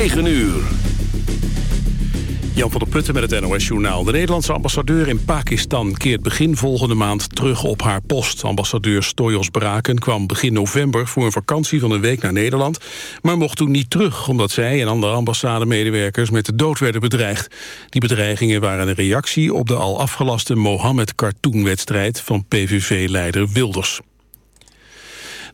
9 uur. Jan van der Putten met het NOS-journaal. De Nederlandse ambassadeur in Pakistan keert begin volgende maand terug op haar post. Ambassadeur Stoyos Braken kwam begin november voor een vakantie van een week naar Nederland... maar mocht toen niet terug, omdat zij en andere ambassademedewerkers met de dood werden bedreigd. Die bedreigingen waren een reactie op de al afgelaste Mohammed Cartoon-wedstrijd van PVV-leider Wilders.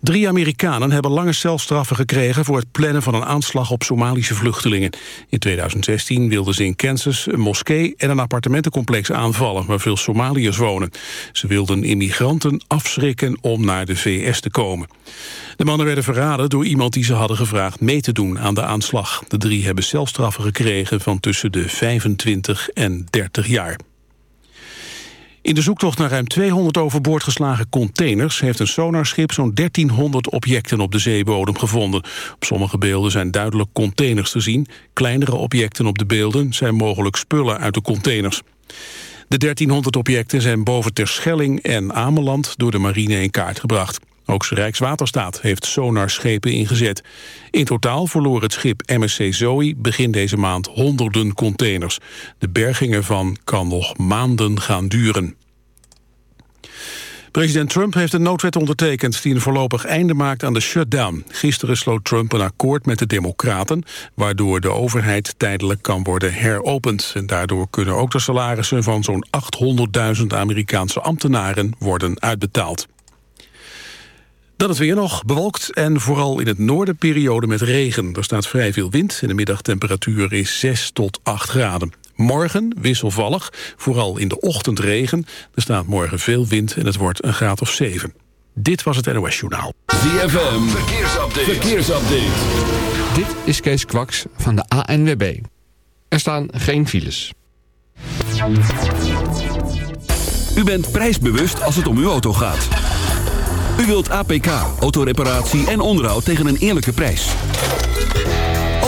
Drie Amerikanen hebben lange celstraffen gekregen... voor het plannen van een aanslag op Somalische vluchtelingen. In 2016 wilden ze in Kansas een moskee en een appartementencomplex aanvallen... waar veel Somaliërs wonen. Ze wilden immigranten afschrikken om naar de VS te komen. De mannen werden verraden door iemand die ze hadden gevraagd mee te doen aan de aanslag. De drie hebben celstraffen gekregen van tussen de 25 en 30 jaar. In de zoektocht naar ruim 200 overboord geslagen containers... heeft een sonarschip zo'n 1300 objecten op de zeebodem gevonden. Op sommige beelden zijn duidelijk containers te zien. Kleinere objecten op de beelden zijn mogelijk spullen uit de containers. De 1300 objecten zijn boven Terschelling en Ameland... door de marine in kaart gebracht. Ook Rijkswaterstaat heeft sonarschepen ingezet. In totaal verloor het schip MSC Zoe begin deze maand honderden containers. De berging ervan kan nog maanden gaan duren. President Trump heeft een noodwet ondertekend... die een voorlopig einde maakt aan de shutdown. Gisteren sloot Trump een akkoord met de Democraten... waardoor de overheid tijdelijk kan worden heropend. En daardoor kunnen ook de salarissen van zo'n 800.000 Amerikaanse ambtenaren worden uitbetaald. Dan het weer nog, bewolkt en vooral in het noorden periode met regen. Er staat vrij veel wind en de middagtemperatuur is 6 tot 8 graden. Morgen wisselvallig, vooral in de ochtend regen. Er staat morgen veel wind en het wordt een graad of 7. Dit was het NOS Journaal. ZFM, verkeersupdate. verkeersupdate. Dit is Kees Kwaks van de ANWB. Er staan geen files. U bent prijsbewust als het om uw auto gaat. U wilt APK, autoreparatie en onderhoud tegen een eerlijke prijs.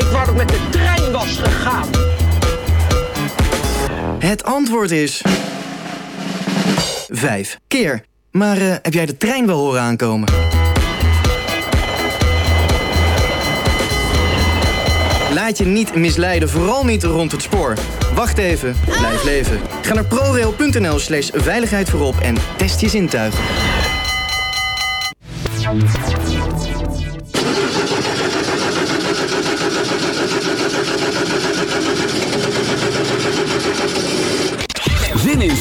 Ik wou met de trein was gegaan. Het antwoord is... Vijf keer. Maar uh, heb jij de trein wel horen aankomen? Laat je niet misleiden, vooral niet rond het spoor. Wacht even, blijf leven. Ga naar prorail.nl slash veiligheid voorop en test je zintuigen.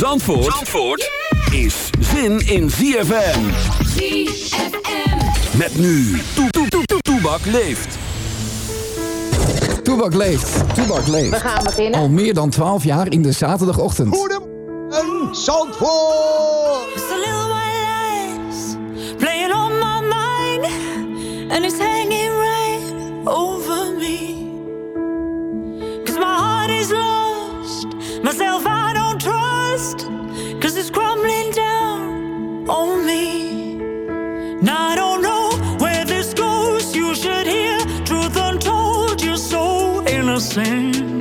Zandvoort, Zandvoort is zin in ZFM. ZFM. Met nu, toe, toe, toe, toe, Toebak leeft. Toebak leeft, Toebak leeft. We gaan beginnen. Al meer dan 12 jaar in de zaterdagochtend. Goedem en Zandvoort. Just a little white lies playing on my mind and it's hanging right over me. Cause my heart is lost, myself I trust, cause it's crumbling down on me. Now I don't know where this goes, you should hear truth untold, you're so innocent.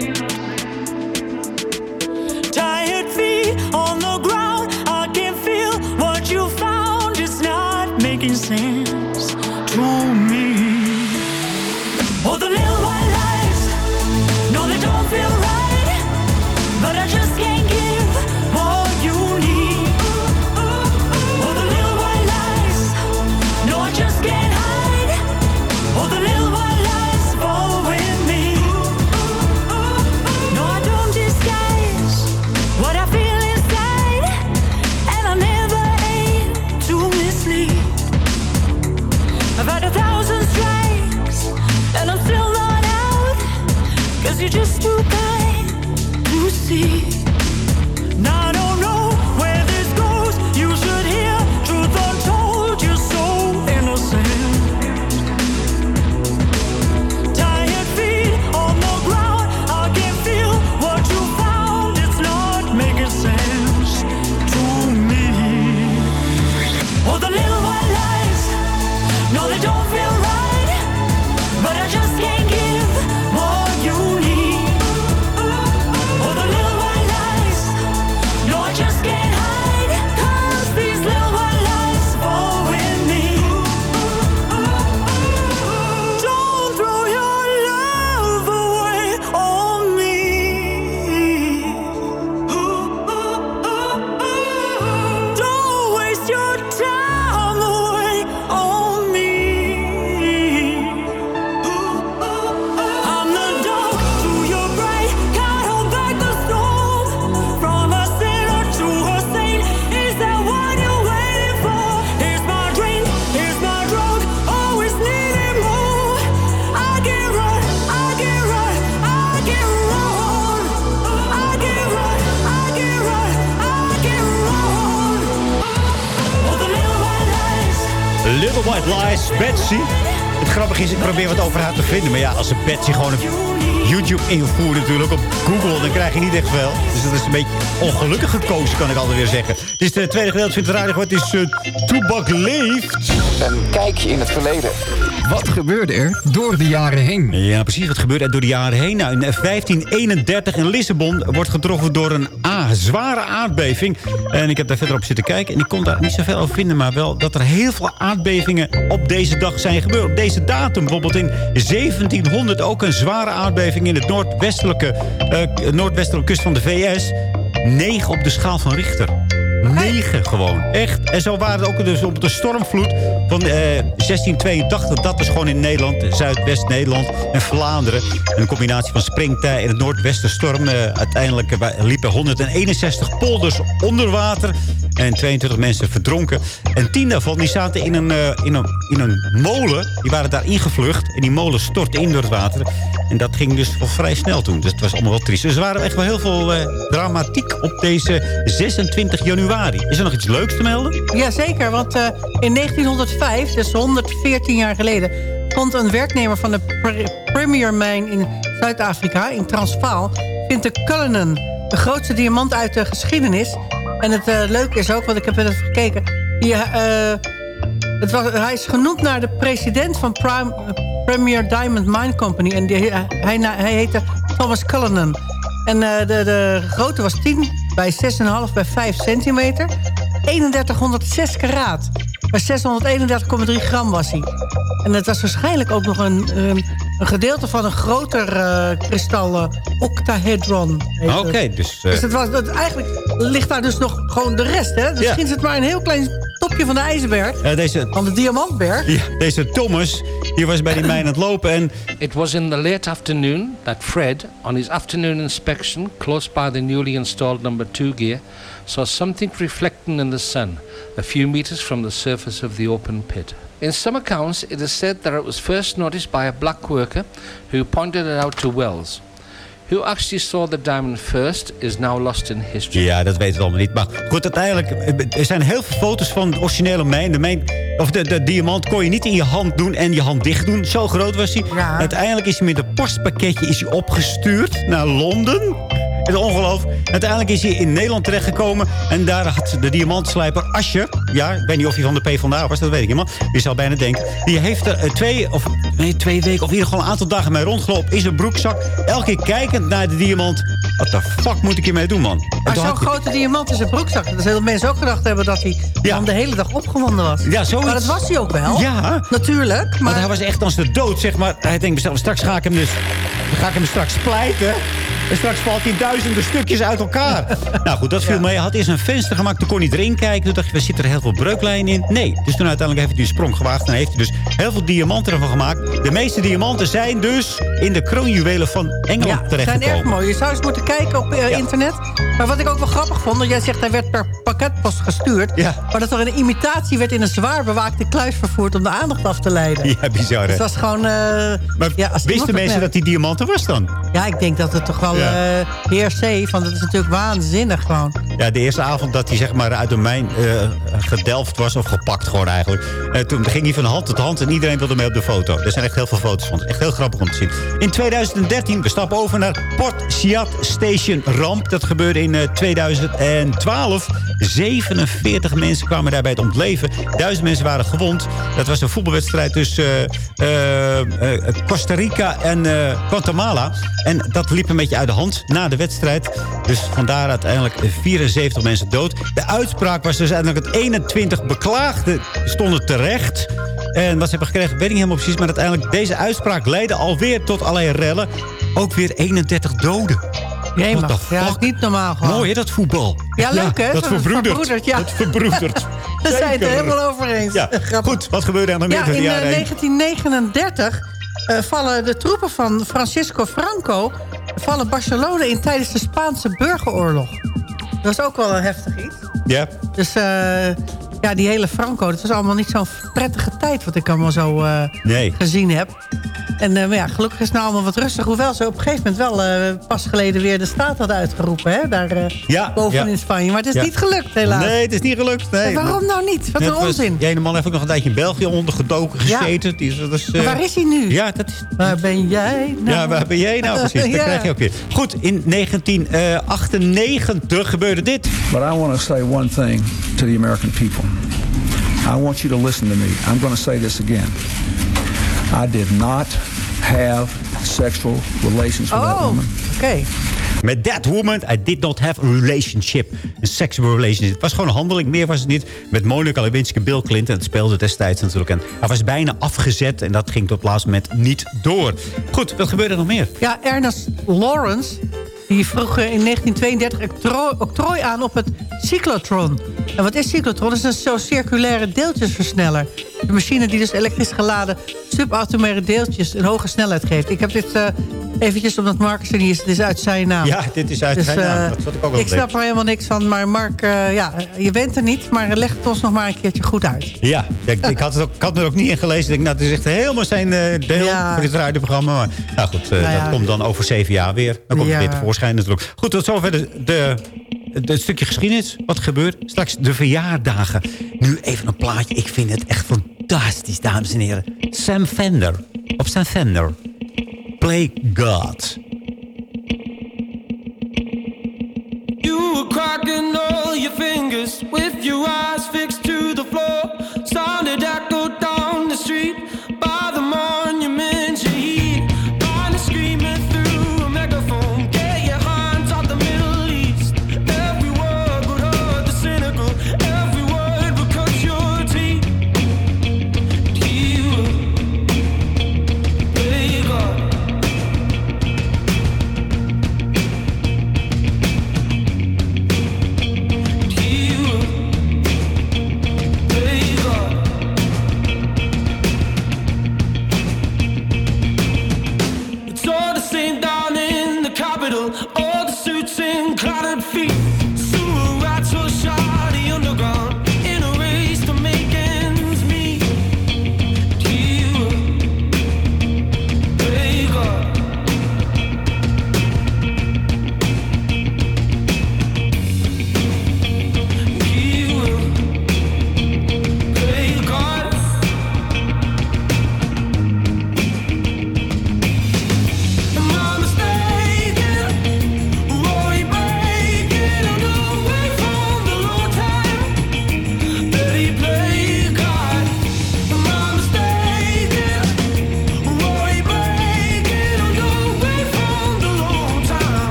Vinden. Maar ja, als ze Betsy gewoon op YouTube invoert natuurlijk, op Google, dan krijg je niet echt veel. Dus dat is een beetje ongelukkig gekozen, kan ik altijd weer zeggen. Het is de tweede gedeelte van het radio. Het is uh, Toebak Leeft. Een kijkje in het verleden. Wat gebeurde er door de jaren heen? Ja, precies. Wat gebeurde er door de jaren heen? Nou, in 1531 in Lissabon wordt getroffen door een Zware aardbeving. En ik heb daar verder op zitten kijken. En ik kon daar niet zoveel over vinden. Maar wel dat er heel veel aardbevingen op deze dag zijn gebeurd. Op deze datum. Bijvoorbeeld in 1700 ook een zware aardbeving in het noordwestelijke, eh, noordwestelijke kust van de VS. 9 op de schaal van Richter. 9 gewoon. Echt. En zo waren het ook dus op de stormvloed van eh, 1682. Dat is gewoon in Nederland, Zuidwest-Nederland en Vlaanderen. Een combinatie van springtij en het noordwestenstorm. Eh, uiteindelijk eh, liepen 161 polders onder water. En 22 mensen verdronken. En 10 daarvan die zaten in een, eh, in, een, in een molen. Die waren daar ingevlucht. En die molen stortte in door het water. En dat ging dus wel vrij snel toen. Dus het was allemaal wel triest. Dus er waren echt wel heel veel eh, dramatiek op deze 26 januari. Is er nog iets leuks te melden? Jazeker, want eh, in 1905, dus 114 jaar geleden... vond een werknemer van de Pre- Premier Mine in Zuid-Afrika, in Transvaal... vindt de Cullinan, de grootste diamant uit de geschiedenis. En het eh, leuke is ook, want ik heb net even gekeken... Die, het was, hij is genoemd naar de president van Prime, eh, Premier Diamond Mine Company. En die, eh, hij, hij heette Thomas Cullinan. En eh, de, de grootte was 10 bij 6,5 bij 5 centimeter. 3106 karaat. Bij 631,3 gram was hij. En het was waarschijnlijk ook nog een, een, een gedeelte van een groter eh, kristal octahedron. Oké, dus... Dus het was, dat, eigenlijk ligt daar dus nog gewoon de rest. Hè? Dus Misschien is het maar een heel klein topje van de ijsberg. eh, deze, Van de diamantberg. ja, deze Thomas, die was bij die mijn aan het lopen. En It was in the late afternoon that Fred, on his afternoon inspection close by the newly installed number 2 gear, saw something reflecting in the sun a few meters from the surface of the open pit. In some accounts, it is said that it was first noticed by a black worker who pointed it out to Wells. Who actually saw the diamond first is now lost in history. Ja, dat weten we allemaal niet. Maar goed, uiteindelijk, eh, er zijn heel veel foto's van de originele mijn. De, mijn of de, de diamant kon je niet in je hand doen en je hand dicht doen. Zo groot was hij. Uiteindelijk is hij met een postpakketje is hij opgestuurd naar Londen. Het is ongelooflijk. Uiteindelijk is hij in Nederland terechtgekomen. En daar had de diamantslijper Asje... Ja, ik weet niet of hij van de PvdA was, dat weet ik. Maar je zou bijna denken. Die heeft er eh, twee, of, nee, twee weken of in ieder geval een aantal dagen mee rondgelopen. In zijn broekzak. Elke keer kijkend naar de diamant. Wat de fuck moet ik hiermee doen, man? Maar zo'n grote diamant in zijn broekzak. Dat zullen mensen ook gedacht hebben dat hij dan de hele dag opgewonden was. Ja, zoiets. Maar dat was hij ook wel. Ja. Natuurlijk. Maar Want hij was echt als de dood, zeg maar. Hij denkt mezelf, straks ga ik hem dus... Ga ik hem straks splijten. En straks valt hij duizenden stukjes uit elkaar. nou goed, dat viel mee. Hij had eerst een venster gemaakt, toen kon hij erin kijken. Toen dacht je, zitten er heel veel breuklijnen in? Nee. Dus toen uiteindelijk heeft hij die sprong gewaagd. En heeft hij dus heel veel diamanten ervan gemaakt. De meeste diamanten zijn dus in de kroonjuwelen van Engeland Ja, terechtgekomen. zijn erg mooi. Je zou eens moeten kijken op eh, internet. Maar wat ik ook wel grappig vond... want jij zegt hij werd per pakketpost gestuurd... maar dat er een imitatie werd in een zwaar bewaakte kluis vervoerd... om de aandacht af te leiden. Ja, bizar hè? Dus dat is gewoon... eh, Maar ja, wisten mensen dat die diamanten was dan? Ja, ik denk dat het toch wel Ja. eh heer C... van dat is natuurlijk waanzinnig gewoon. Ja, de eerste avond dat hij zeg maar uit de mijn eh, gedelft was, of gepakt gewoon eigenlijk. eh, toen ging hij van hand tot hand en iedereen wilde mee op de foto. Er zijn echt heel veel foto's van. Echt heel grappig om te zien. In 2013, we stappen over naar Port Siat Station Ramp. Dat gebeurde in eh, 2012. 47 mensen kwamen daarbij het ontleven. Duizend mensen waren gewond. Dat was een voetbalwedstrijd tussen Costa Rica en eh, Guatemala. En dat liep een beetje uit de hand na de wedstrijd. Dus vandaar uiteindelijk 74 mensen dood. De uitspraak was dus uiteindelijk het 21 beklaagden stonden terecht. En wat ze hebben gekregen, weet ik niet helemaal precies. Maar uiteindelijk, deze uitspraak leidde alweer tot allerlei rellen. Ook weer 31 doden. The Ja, fuck? is niet normaal gewoon. Mooi hè, dat voetbal. Ja, leuk hè? Dat verbroedert. verbroedert, ja. Dat verbroedert. Daar zijn we het er helemaal over eens. Ja, goed. Wat gebeurde er Ja, door de in eh, jaren heen? 1939 eh, vallen de troepen van Francisco Franco... vallen Barcelona in tijdens de Spaanse burgeroorlog. Dat was ook wel een heftig iets. Ja. Dus eh, ja, die hele Franco, dat was allemaal niet zo'n prettige tijd... wat ik allemaal zo eh, Nee. gezien heb. En eh, maar ja, gelukkig is het nou allemaal wat rustig. Hoewel ze op een gegeven moment wel eh, pas geleden weer de staat hadden uitgeroepen. Hè? Daar eh, Ja, boven ja. in Spanje. Maar het is Ja. niet gelukt helaas. Nee, het is niet gelukt. Nee. En waarom nou niet? Wat een onzin. Die ene man heeft ook nog een tijdje in België ondergedoken Ja. gezeten. Die is, dat is, Maar eh, waar is hij nu? Ja, dat is... Waar ben jij nou? Ja, waar ben jij nou precies? Dat Ja. krijg je ook weer. Goed, in 1998 gebeurde dit. But I want to say one thing to the American people. I want you to listen to me. I'm going to say this again. I did not have sexual relations with that Oh, woman. oké. Met that woman, I did not have a relationship. Een sexual relationship. Het was gewoon een handeling, meer was het niet. Met Monica Lewinsky Bill Clinton. Het speelde destijds natuurlijk. En hij was bijna afgezet en dat ging tot het laatste moment niet door. Goed, wat gebeurde er nog meer? Ja, Ernest Lawrence die vroeg eh, in 1932 octro- octrooi aan op het cyclotron. En wat is cyclotron? Dat is een zo circulaire deeltjesversneller. De machine die dus elektrisch geladen subatomaire deeltjes een hoge snelheid geeft. Ik heb dit eh, eventjes, omdat Marcus er niet is, het is uit zijn naam. Ja, dit is uit Dus, eh. Dat zat ik ook wel ik snap er helemaal niks van. Maar Mark, eh, ja, je bent er niet. Maar leg het ons nog maar een keertje goed uit. Ja, ik, ik, had het ook, ik had het er ook niet in gelezen. Ik denk, nou, het is echt helemaal zijn eh, deel Ja. voor dit radioprogramma. Maar nou goed, Nou ja. dat komt dan over zeven jaar weer. Dan komt Ja. het weer tevoorschijn natuurlijk. Goed, tot zover de, de, de- het stukje geschiedenis. Wat gebeurt? Straks de verjaardagen. Nu even een plaatje. Ik vind het echt fantastisch, dames en heren. Sam Fender. Op Sam Fender. Play God. Cracking all your fingers with your eyes fixed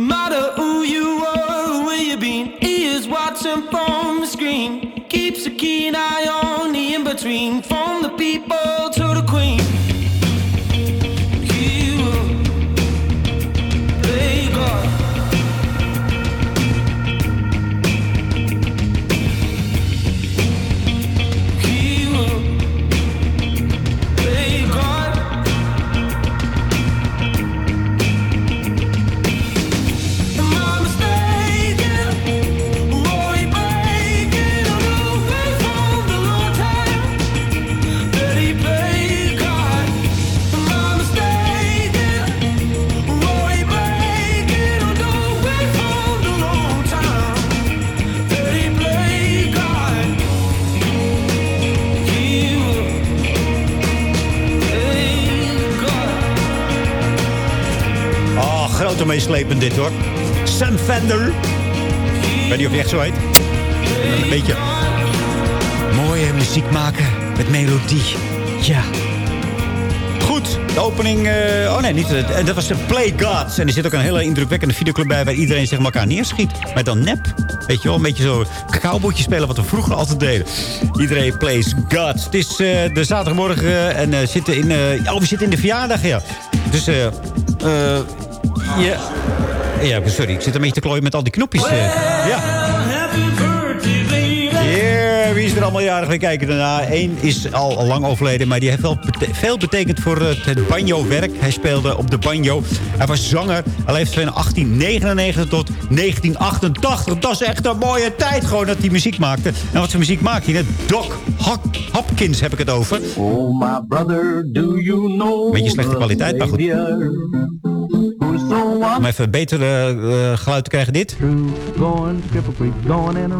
matter who you were between. He is watching from the screen. Keeps a keen eye on the in between. From meeslepend dit hoor. Sam Fender. Ik weet niet of hij echt zo heet. Een beetje mooie muziek maken met melodie. Ja. Goed, de opening... eh, oh nee, niet, eh, dat was de Play Gods. En er zit ook een hele indrukwekkende videoclub bij... waar iedereen maar, elkaar neerschiet. Maar dan nep. Weet je wel, een beetje zo cowboytje spelen... wat we vroeger altijd deden. Iedereen plays gods. Het is eh, de zaterdagmorgen en zitten in... oh, we zitten in de verjaardag, ja. Dus... ja. Ja, sorry. Ik zit een beetje te klooien met al die knopjes. eh. ja. Yeah, wie is er allemaal jarig? We kijken daarna. Eén is al lang overleden, maar die heeft wel bete- veel betekend voor het, het banjo-werk. Hij speelde op de banjo. Hij was zanger. Hij leefde van 1899 tot 1988. Dat is echt een mooie tijd gewoon dat hij muziek maakte. En wat voor muziek maakte hij? Doc Hop- Hopkins heb ik het over. Oh, my brother, do you know Beetje slechte kwaliteit, maar goed. Om even beter eh, eh, geluid te krijgen, dit.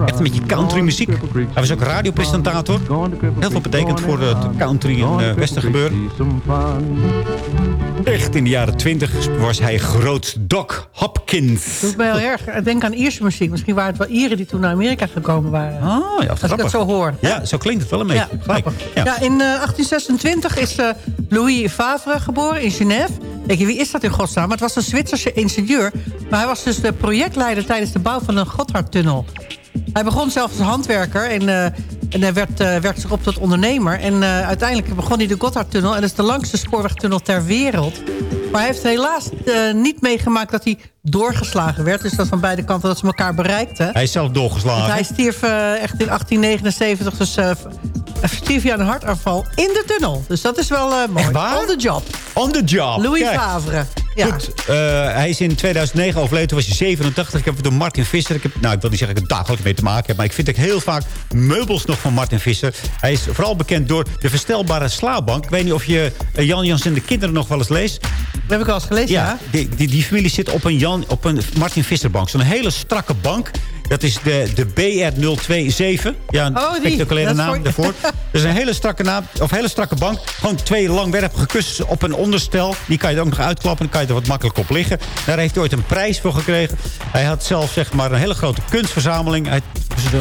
Echt een beetje country muziek. Hij was ook radiopresentator. Heel veel betekend voor het country en uh, western gebeuren. Echt in de jaren twintig was hij groot. Doc Hopkins. doet mij heel erg denken aan Ierse muziek. Misschien waren het wel Ieren die toen naar Amerika gekomen waren. Oh, ja, Als ik grappig. dat zo hoor. Ja, zo klinkt het wel een beetje. Ja. Ja. Ja, in eh, 1826 is eh, Louis Favre geboren in Genève. Wie is dat in godsnaam? Maar het was een Zwitserse ingenieur. Maar hij was dus de projectleider tijdens de bouw van een Gotthardtunnel. Hij begon zelf als handwerker en, eh, en eh, werd zich op tot ondernemer. En eh, uiteindelijk begon hij de Gotthardtunnel. En dat is de langste spoorwegtunnel ter wereld. Maar hij heeft helaas niet meegemaakt dat hij doorgeslagen werd. Dus dat van beide kanten dat ze elkaar bereikten. Hij is zelf doorgeslagen. Want hij stierf eh, echt in 1879, dus hij stierf hij aan een hartaanval in de tunnel. Dus dat is wel eh mooi. On the job. On the job. Louis Kijk. Favre. Ja. Goed, eh, hij is in 2009 overleden. Toen was hij 87. Ik heb het door Martin Visser. Ik heb, nou, ik wil niet zeggen dat ik er dagelijks mee te maken heb. Maar ik vind ook heel vaak meubels nog van Martin Visser. Hij is vooral bekend door de verstelbare slaapbank. Ik weet niet of je eh, Jan Jans en de kinderen nog wel eens leest. Dat heb ik al eens gelezen, ja. Die, die, die familie zit op een, Jan, op een Martin Visser bank. Zo'n hele strakke bank. Dat is de, de BR027. Ja, een Oh, spectaculaire naam voor- daarvoor. Dat is een hele strakke, naam, of hele strakke bank. Gewoon twee langwerpige kussens op een onderstel. Die kan je er ook nog uitklappen. Dan kan je er wat makkelijk op liggen. Daar heeft hij ooit een prijs voor gekregen. Hij had zelf zeg maar, een hele grote kunstverzameling. Hij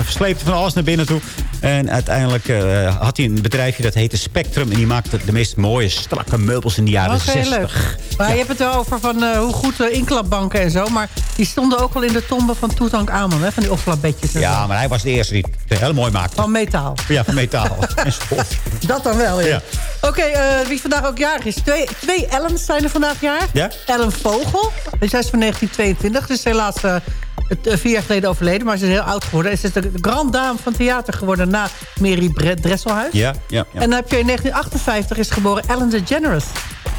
sleepte van alles naar binnen toe. En uiteindelijk eh, had hij een bedrijfje dat heette Spectrum. En die maakte de meest mooie, strakke meubels in de jaren Dat is heel 60. leuk. Maar je hebt het wel over van, eh, hoe goed eh, inklapbanken en zo. Maar die stonden ook wel in de tombe van Tutankhamon. Hè, van die Ja, maar hij was de eerste die het heel mooi maakte. Van metaal. Ja, van metaal. Dat dan wel, ja. Ja. Oké, eh, wie vandaag ook jarig is. Twee, twee Ellens zijn er vandaag jarig. Ja? Ellen Vogel. Zij is van 1922. Ze is helaas eh, eh, vier jaar geleden overleden. Maar ze is heel oud geworden. Ze is de grand dame van theater geworden na Mary Dresselhuis. Ja, ja, ja. En dan heb je in 1958 is geboren Ellen DeGeneres.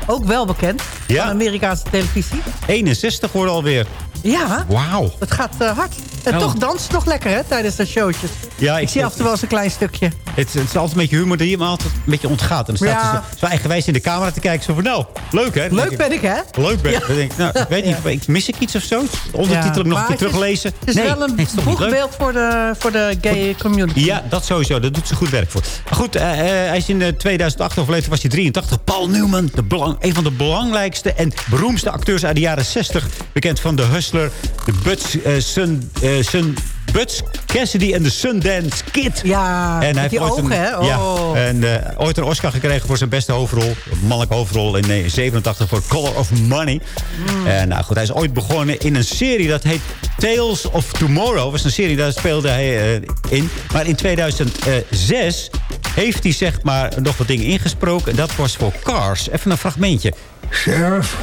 Ook wel bekend. Ja. Van Amerikaanse televisie. 61 worden alweer. Ja, Wauw. het gaat hard. En Ja. toch het nog lekker, hè, tijdens de showtjes. Ja, ik, ik- zie af en toe wel eens een klein stukje. Het, het is altijd een beetje humor die je me altijd een beetje ontgaat. En dan staat Ja. ze zo, eigenwijs in de camera te kijken. Zo van, nou, leuk hè? Dan Leuk ben ik, hè? Leuk ben ik. Ja. Dan denk ik, nou, ik weet niet, ik- mis ik iets of zo? De ondertitel nog een keer teruglezen? Het is nee, wel een nee, toch boegbeeld voor de, voor de gay community. Ja, dat sowieso. Daar doet ze goed werk voor. Maar goed, eh, eh, hij is in eh, 2008 overleden. Toen was hij 83. Paul Newman, de belang, een van de belangrijkste en beroemdste acteurs uit de jaren 60. Bekend van The Hustler, The Butch, eh, Sun, eh, Sun Butch Cassidy en de Sundance Kid. Ja, en met die ooit ogen, een, hè? Ja, Oh. en eh, ooit een Oscar gekregen voor zijn beste hoofdrol. Mannelijke hoofdrol in 1987 voor Color of Money. Mm. En nou goed, hij is ooit begonnen in een serie dat heet Tales of Tomorrow. Dat was een serie, daar speelde hij eh, in. Maar in 2006 heeft hij zeg maar nog wat dingen ingesproken. En dat was voor Cars. Even een fragmentje. Sheriff,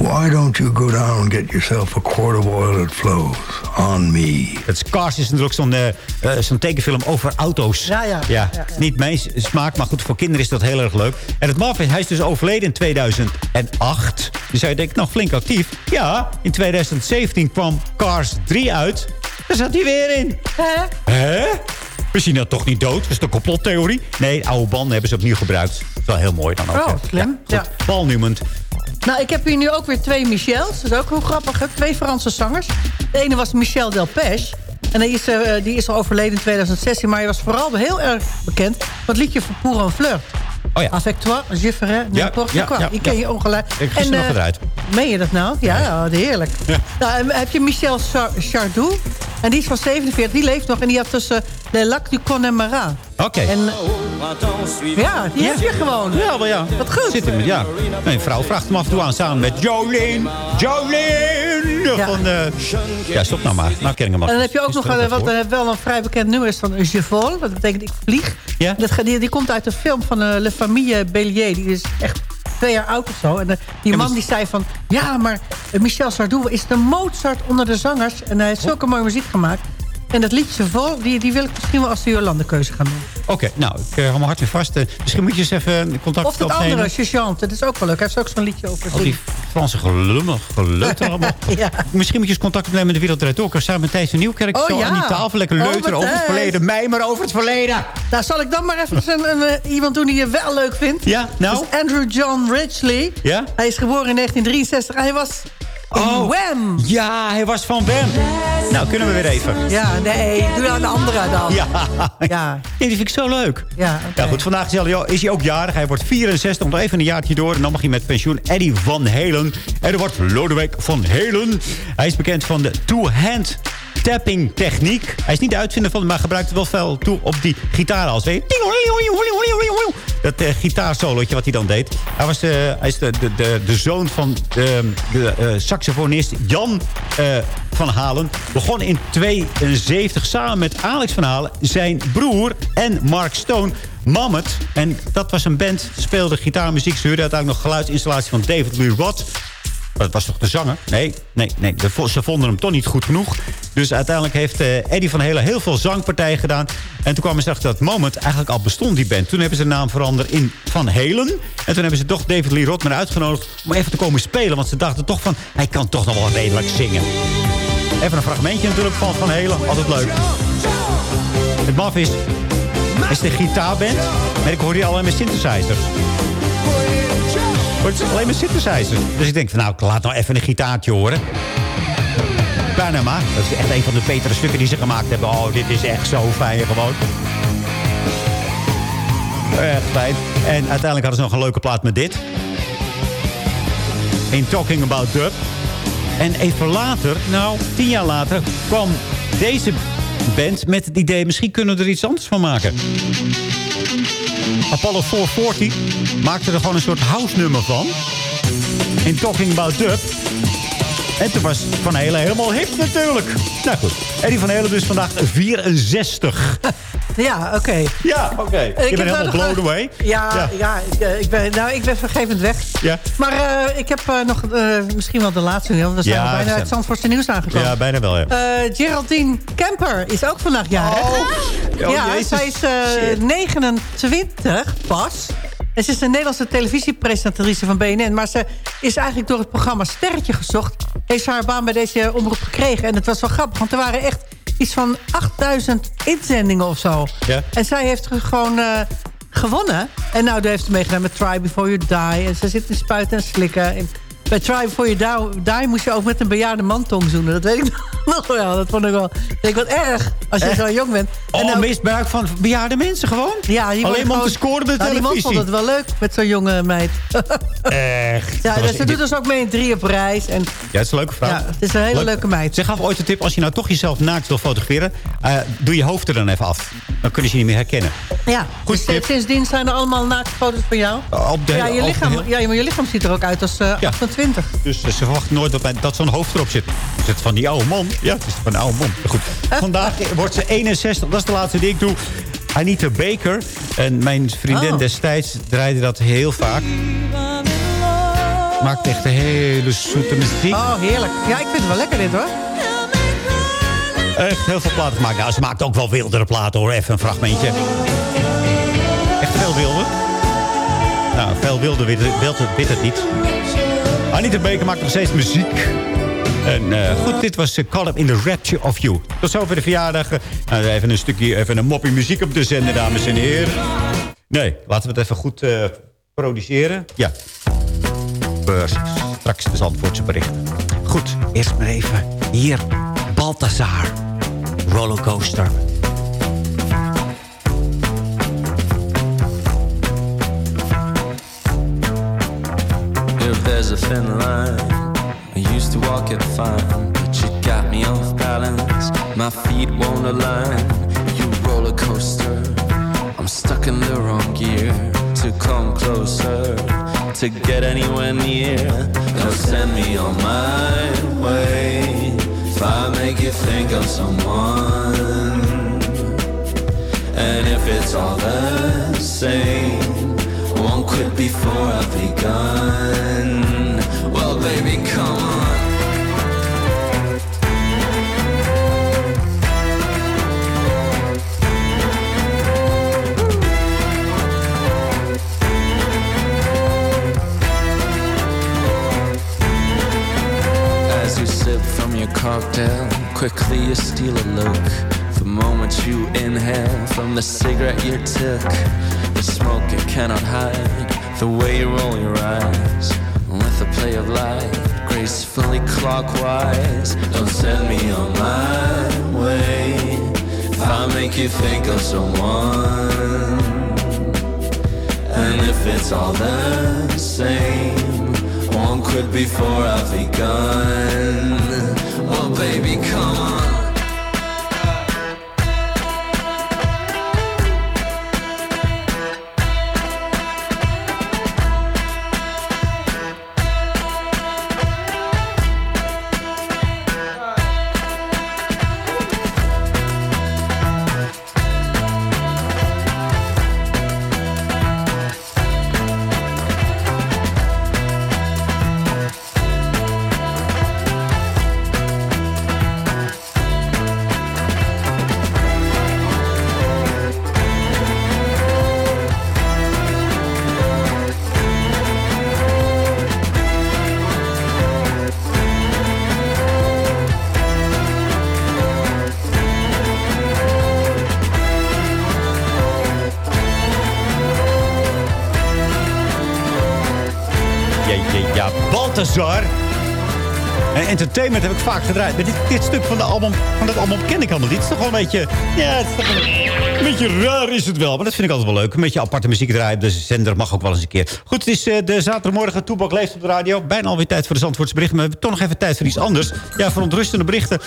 why don't you go down and get yourself a quart of oil that flows on me? Het Cars is natuurlijk zo'n eh, eh, zo'n tekenfilm over auto's. Ja, ja. Ja, niet mijn smaak, maar goed, voor kinderen is dat heel erg leuk. En het maf is, hij is dus overleden in 2008. Dus hij denkt nog flink actief. Ja, in 2017 kwam Cars 3 uit. Daar zat hij weer in. Hè? Hè? We zien dat toch niet dood? Dat is de complottheorie? Nee, oude banden hebben ze opnieuw gebruikt. Dat is wel heel mooi dan ook. Oh, slim. Ja. Paul Newman. Nou, ik heb hier nu ook weer twee Michels. Dat is ook heel grappig. hè? Twee Franse zangers. De ene was Michel Delpech. En die is, eh, die is al overleden in 2016. Maar hij was vooral heel erg bekend... het liedje van Pour un flirt. Oh ja. Avec toi, je ferai n'importe ja, quoi. ja, Die ken je ongelijk. Ik heb nog eh, gedraaid. Meen je dat nou? Ja, ja, heerlijk. Nou, en heb je Michel Char- Chardou. En die is van 47. Die leeft nog. En die had tussen Le Lac du Connemara. Oké. En ja, die heb je gewoon. Ja, wel ja. Wat goed. Zit hem, ja. Mijn vrouw vraagt hem af en toe aan samen met Jolien. Jolien! Ja. Van, eh, ja, stop nou maar. Nou ken ik hem al. En dan heb je ook Is nog een, wat eh, wel een vrij bekend nummer is van Je vol. Dat betekent ik vlieg. Ja? Dat, gaat- die, die komt uit de film van eh, Le Famille Bélier. Die is echt twee jaar oud of zo. En eh, die man die zei van... Ja, maar eh, Michel Sardou is de Mozart onder de zangers. En hij heeft zulke mooie muziek gemaakt. En dat liedje vol, die, die wil ik misschien wel als de Jolande keuze gaan doen. Oké, nou, ik uh, hou mijn hart weer vast. Eh, misschien moet je eens even contact Of dat opnemen. andere, Chachante. Dat is ook wel leuk. Hij heeft ook zo'n liedje over Al die Franse gelummer, geleuter allemaal. Ja. Misschien moet je eens contact opnemen met de Wereld Draait Door. Samen met Thijs van Nieuwkerk Oh, zo ja. aan die tafel lekker Oh, leuteren over het verleden. Mij maar over het verleden. Nou, zal ik dan maar even een, eh, iemand doen die je wel leuk vindt? Ja, nou? Dat is Andrew John Ridgely. Ja? Hij is geboren in 1963. Hij was Oh. Wham. Ja, hij was van Wem. Nou, kunnen we weer even. Ja, nee, doe dan de andere dan. Ja, Ja. Nee, die vind ik zo leuk. Ja, oké. Ja, goed, vandaag is hij, is hij ook jarig. Hij wordt 64, nog even een jaartje door. En dan mag hij met pensioen. Eddie Van Halen. En er wordt Lodewijk Van Halen. Hij is bekend van de two-hand tapping techniek. Hij is niet de uitvinder van, maar gebruikt het wel veel toe op die gitaar als weet. Dat uh, gitaarsolootje wat hij dan deed. Hij, was, uh, hij is de, de, de, de zoon van de, de uh, saxofonist Jan uh, van Halen. Begon in 72 samen met Alex van Halen, zijn broer en Mark Stone. Mammoth. En dat was een band. Speelde gitaar, muziek. Ze uiteindelijk nog geluidsinstallatie van David Lee. Dat was toch de zanger? Nee, nee, nee. De, ze vonden hem toch niet goed genoeg. Dus uiteindelijk heeft uh, Eddie van Helen heel veel zangpartijen gedaan. En toen kwamen ze achter dat Moment eigenlijk al bestond, die band. Toen hebben ze de naam veranderd in Van Helen. En toen hebben ze toch David Lee Roth maar uitgenodigd om even te komen spelen. Want ze dachten toch van, hij kan toch nog wel redelijk zingen. Even een fragmentje natuurlijk van Van Helen. Altijd leuk. Het maf is, is de gitaarband. Maar ik hoor hier alleen maar synthesizers. Maar het is alleen maar synthesizers. Dus ik denk van nou, laat nou even een gitaartje horen. Panama. Dat is echt een van de betere stukken die ze gemaakt hebben. Oh, dit is echt zo fijn gewoon. Echt fijn. En uiteindelijk hadden ze nog een leuke plaat met dit. In Talking About Dub. En even later, nou, tien jaar later, kwam deze band met het idee... misschien kunnen we er iets anders van maken. Apollo 440 maakte er gewoon een soort house nummer van. In Talking About Dub. En toen was Van Helen helemaal hip natuurlijk. Nou goed, Eddie Van Helen dus vandaag 64. Ja, oké. Okay. Ja, oké. Okay. Je bent helemaal blown away. Ja, ja. ja ik, uh, ik, ben, nou, ik ben vergevend weg. Ja. Maar uh, ik heb uh, nog misschien wel de laatste nu. Want we zijn ja, bijna zijn... uit Zandvoortse nieuws aangekomen. Ja, bijna wel, ja. Geraldine Kemper is ook vandaag jarig. Oh, oh ja, Jezus. zij is 29 pas. En ze is een Nederlandse televisiepresentatrice van BNN. Maar ze is eigenlijk door het programma Sterretje gezocht. Heeft ze haar baan bij deze omroep gekregen. En het was wel grappig, want er waren echt iets van 8000 inzendingen of zo. Ja. En zij heeft gewoon uh, gewonnen. En nou heeft ze meegedaan met Try Before You Die. En ze zit in spuiten en slikken. En bij Try Before You Die, Die moest je ook met een bejaarde man tong zoenen. Dat weet ik nog wel. Dat vond ik wel, denk ik wat erg als je Echt? zo jong bent. Oh, nou- misbruik van bejaarde mensen gewoon? ja, die Alleen om te scoren op de Nou, Die man vond het wel leuk met zo'n jonge meid. Echt? Ja, was- ze doet dus ook mee in drie op reis. En Ja, het is een leuke vrouw. Ja, het is een hele leuke meid. Ze gaf ooit een tip, als je nou toch jezelf naakt wil fotograferen... eh, doe je hoofd er dan even af. Dan kunnen ze je niet meer herkennen. ja, Goed dus, tip. sindsdien zijn er allemaal naaktfoto's van jou. Op de ja, je lichaam, ja, maar je lichaam ziet er ook uit als eh, Ja. 28. Dus eh, ze verwacht nooit dat, dat zo'n hoofd erop zit. Is het van die oude man? Ja, het is van een oude man. Goed. Vandaag wordt ze 61. Dat is de laatste die ik doe. Anita Baker. En mijn vriendin Oh. destijds draaide dat heel vaak. Maakt echt een hele zoete muziek. Oh, heerlijk. Ja, ik vind het wel lekker dit hoor. Echt heel veel platen gemaakt. Nou, ze maakt ook wel wildere platen hoor. Even een fragmentje. Echt veel wilder. Nou, veel wilder weet het niet. Anita Baker maakt nog steeds muziek. En eh, goed, dit was uh, Call Up in the Rapture of You. Tot zover de verjaardag. Nou, even een stukje, even een moppie muziek op de zender, dames en heren. Nee, laten we het even goed eh, produceren. Ja. Beurs. Straks de Zandvoortse berichten. Goed, eerst maar even hier. Balthazar. Rollercoaster. If a thin line, I used to walk it fine, but you got me off balance. My feet won't align. You roller coaster, I'm stuck in the wrong gear. To come closer, to get anywhere near, don't send me on my way. If I make you think of someone, and if it's all the same. Won't quit before I've begun. Quickly you steal a look. The moment you inhale from the cigarette you took, the smoke you cannot hide. The way you roll your eyes with a play of light, gracefully clockwise. Don't send me on my way. If I make you think of someone, and if it's all the same, won't quit before I've begun. Well, baby, come on. Balthazar. En entertainment heb ik vaak gedraaid. Maar dit, dit stuk van, de album, van dat album ken ik helemaal niet. Het is toch wel een beetje... Ja, het is toch een, een beetje raar is het wel. Maar dat vind ik altijd wel leuk. Een beetje aparte muziek draaien. De zender mag ook wel eens een keer. Goed, het is eh, de zaterdagmorgen. Toebak leeft op de radio. Bijna alweer tijd voor de Zandvoortse berichten. Maar we hebben toch nog even tijd voor iets anders. Ja, verontrustende berichten.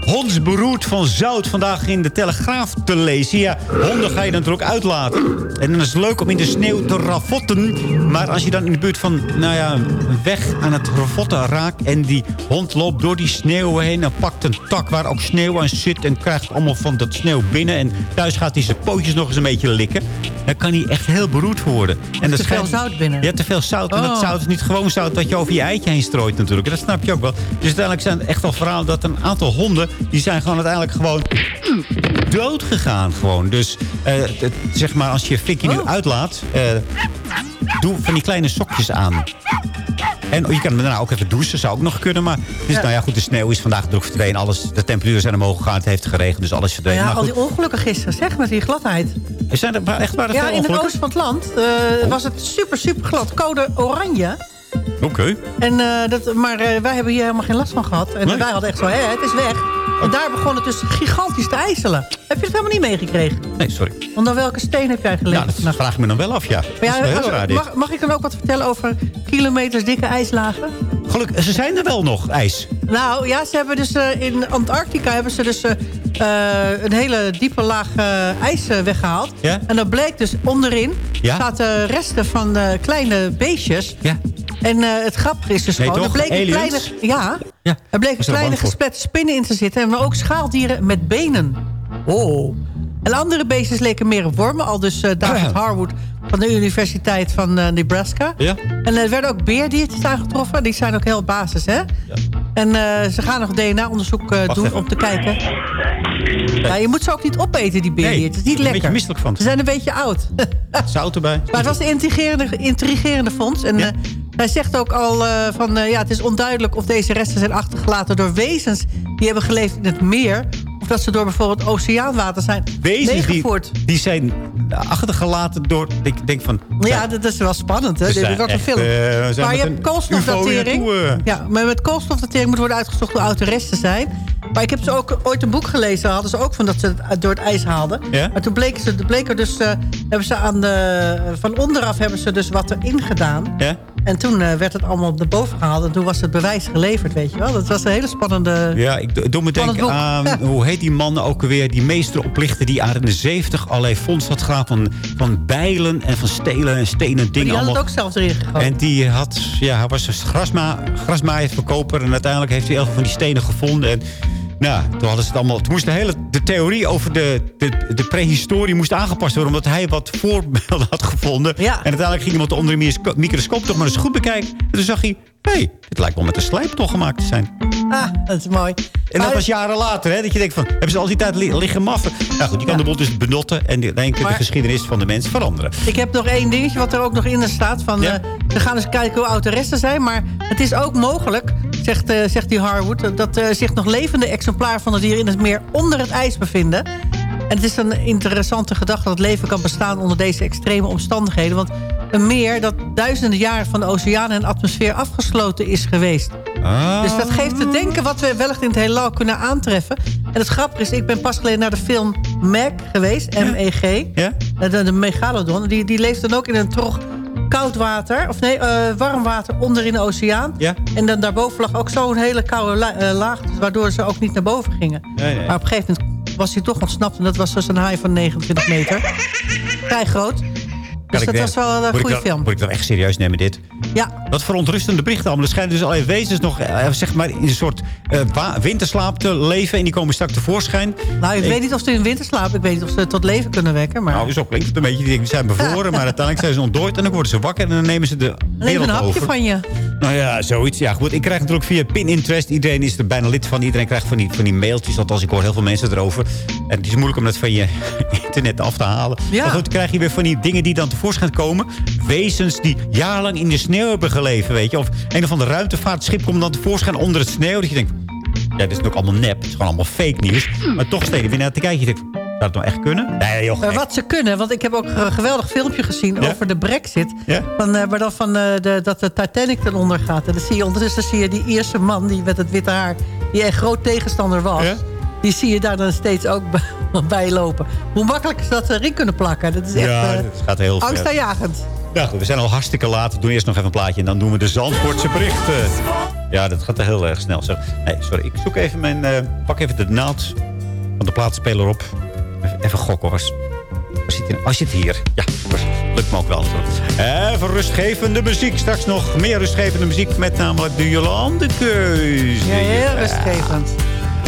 Hondsberoerd van zout vandaag in de Telegraaf te lezen. Ja, honden ga je dan natuurlijk uitlaten. En dan is het leuk om in de sneeuw te ravotten. Maar als je dan in de buurt van, nou ja, weg aan het ravotten raakt... en die hond loopt door die sneeuw heen... en pakt een tak waar ook sneeuw aan zit... en krijgt allemaal van dat sneeuw binnen... en gaat hij zijn pootjes nog eens een beetje likken... dan kan hij echt heel beroerd voor worden. En dat Te veel zout binnen. Ja, te veel zout. En dat Oh. zout is niet gewoon zout wat je over je eitje heen strooit natuurlijk. Dat snap je ook wel. Dus uiteindelijk zijn het echt wel verhalen dat een aantal honden... die zijn gewoon uiteindelijk gewoon dood gegaan. Gewoon. Dus eh, het- zeg maar, als je Fikkie nu uitlaat... eh, doe van die kleine sokjes aan. En je kan daarna ook even douchen, zou ook nog kunnen. Maar dus, Ja. nou ja, goed, de sneeuw is vandaag droog verdwenen. Alles, de temperaturen zijn omhoog gegaan. Het heeft geregend, dus alles Ja, verdwenen. maar al die ongelukken gisteren, zeg, met die gladheid. zijn er echt er Ja, in het oosten van het land eh, was het super, super glad. Code oranje. Oké. En, eh, dat, maar eh, wij hebben hier helemaal geen last van gehad. En Nee. wij hadden echt zo, hé, het is weg. En daar begon het dus gigantisch te ijzelen. Heb je het helemaal niet meegekregen? Nee, sorry. Onder welke steen heb jij gelegen? Ja, dat vraag ik me dan wel af, ja. Maar dat als- raar mag, mag ik dan ook wat vertellen over kilometers dikke ijslagen? Gelukkig, ze zijn er wel nog, ijs. Nou ja, ze hebben dus eh, in Antarctica hebben ze dus eh, eh, een hele diepe laag eh, ijs eh, weggehaald. Ja? En dan bleek dus onderin Ja? zaten resten van kleine beestjes. Ja. En het grappige is dus Nee, gewoon, toch? bleken Aliens? kleine, ja, Ja. er bleken kleine gesplette spinnen in te zitten. En maar ook schaaldieren met benen. Oh. En andere beestjes leken meer wormen. Al dus eh, David Harwood van de Universiteit van eh, Nebraska. Ja. En er werden ook beerdiertjes aangetroffen. Die zijn ook heel basis, hè? En eh, ze gaan nog DNA-onderzoek doen even. om te kijken. Ja, je moet ze ook niet opeten, die beerdiertjes. het is niet een lekker. beetje misselijk van. Ze zijn een beetje oud. Zout erbij. Maar het was een intrigerende, intrigerende fonds. En hij zegt ook al eh, van... eh, ja, het is onduidelijk of deze resten zijn achtergelaten door wezens... die hebben geleefd in het meer... of dat ze door bijvoorbeeld oceaanwater zijn Wezens die, meegevoerd. die zijn achtergelaten door... Ik denk van... Ja, dat is wel spannend. Hè? Dit wordt een film. eh, maar je hebt koolstofdatering. Ja, maar met koolstofdatering moet worden uitgezocht hoe oud de resten zijn. Maar ik heb ze ook ooit een boek gelezen. Hadden ze ook van dat ze het door het ijs haalden. Ja? Maar toen bleken ze, bleek er dus, hebben ze aan de, van onderaf hebben ze dus wat erin gedaan. Ja? En toen eh, werd het allemaal naar boven gehaald. En toen was het bewijs geleverd, weet je wel. Dat was een hele spannende... Ja, ik do- doe me denken aan, Ja. hoe heet die man ook alweer? Die meester oplichter die aan de 70 allerlei fonds had gedaan van, van bijlen en van stelen en stenen dingen die hadden allemaal. het ook zelfs erin gegooid. En die had, ja, hij was dus grasma, grasmaaierverkoper. En uiteindelijk heeft hij heel veel van die stenen gevonden. En nou, toen hadden ze het allemaal. Toen moest de hele de theorie over de, de, de prehistorie moest aangepast worden. Omdat hij wat voorbeelden had gevonden. Ja. En uiteindelijk ging iemand onder de microsco- microscoop toch maar eens goed bekijken. En toen zag hij, hé, hey, het lijkt wel met een slijptol gemaakt te zijn. Ah, dat is mooi. En dat was jaren later, hè? Dat je denkt van, hebben ze al die tijd li- liggen maffen? Nou goed, je kan de boel dus benotten en de- denken de geschiedenis van de mens veranderen. Ik heb nog één dingetje wat er ook nog in staat. Van, Ja. eh, we gaan eens kijken hoe oud de resten zijn. Maar het is ook mogelijk, zegt, eh, zegt die Harwood... dat eh, zich nog levende exemplaar van het dier in het meer onder het ijs bevinden. En het is een interessante gedachte dat het leven kan bestaan... onder deze extreme omstandigheden. Want een meer dat duizenden jaren van de oceaan en atmosfeer afgesloten is geweest. Ah. Dus dat geeft te denken wat we wellicht in het heelal kunnen aantreffen. En het grappige is, ik ben pas geleden naar de film Meg geweest. M-E-G. Ja? Eh, De, de megalodon. Die, die leeft dan ook in een trog koud water. Of nee, eh, warm water onder in de oceaan. Ja? En dan daarboven lag ook zo'n hele koude la- eh, laag. dus Waardoor ze ook niet naar boven gingen. Nee, nee. Maar op een gegeven moment was hij toch ontsnapt. En dat was dus een haai van 29 meter. Vrij groot. Dus dat was wel een ik goede film. Moet ik dat echt serieus nemen, dit? Ja, Wat verontrustende berichten allemaal. Er schijnen dus allerlei wezens nog eh, zeg maar, in een soort eh, winterslaap te leven. En die komen straks tevoorschijn. nou, ik Ik- weet niet of ze in winter slapen. Ik weet niet of ze tot leven kunnen wekken. Maar... Nou, zo klinkt het een beetje. Die zijn bevroren, maar uiteindelijk zijn ze ontdooid. En dan worden ze wakker en dan nemen ze de wereld een hapje over. van je. Nou ja, zoiets. Ja, goed. Ik krijg natuurlijk via Pininterest. Iedereen is er bijna lid van. Iedereen krijgt van die, van die mailtjes. Althans, ik hoor heel veel mensen erover. En het is moeilijk om dat van je internet af te halen. Ja. Maar goed, dan krijg je weer van die dingen die dan tevoorschijn komen. Wezens die jarenlang in de sneeuw hebben geleefd, weet je. Of een of ander ruimtevaartschip komt dan tevoorschijn onder het sneeuw. Dat je denkt, ja, dit is natuurlijk allemaal nep. Het is gewoon allemaal fake nieuws. Maar toch steeds weer naar te kijken. Je denkt, zou het nou echt kunnen? Nee, joh. Maar echt. wat ze kunnen, want ik heb ook een geweldig filmpje gezien Ja? over de brexit. Ja? Van, waar dan van eh, de, dat de Titanic ten onder gaat. En dan zie je ondertussen zie je die Ierse man die met het witte haar, die een groot tegenstander was. Ja? Die zie je daar dan steeds ook bij- lopen. Hoe makkelijk is dat ze erin kunnen plakken? Dat is echt Ja, eh, dat gaat heel angstaanjagend. Nou goed, we zijn al hartstikke laat. We doen eerst nog even een plaatje en dan doen we de Zandvoortse berichten. Ja, dat gaat heel erg snel. Zeg. Nee, sorry, ik zoek even mijn... eh, pak even de naald van de plaatspeler op. Even, even gokken, was. Waar zit hij? Oh, zit hier. Ja, lukt me ook wel. Even rustgevende muziek. Straks nog meer rustgevende muziek met namelijk de Jolande Keus. Ja, heel rustgevend.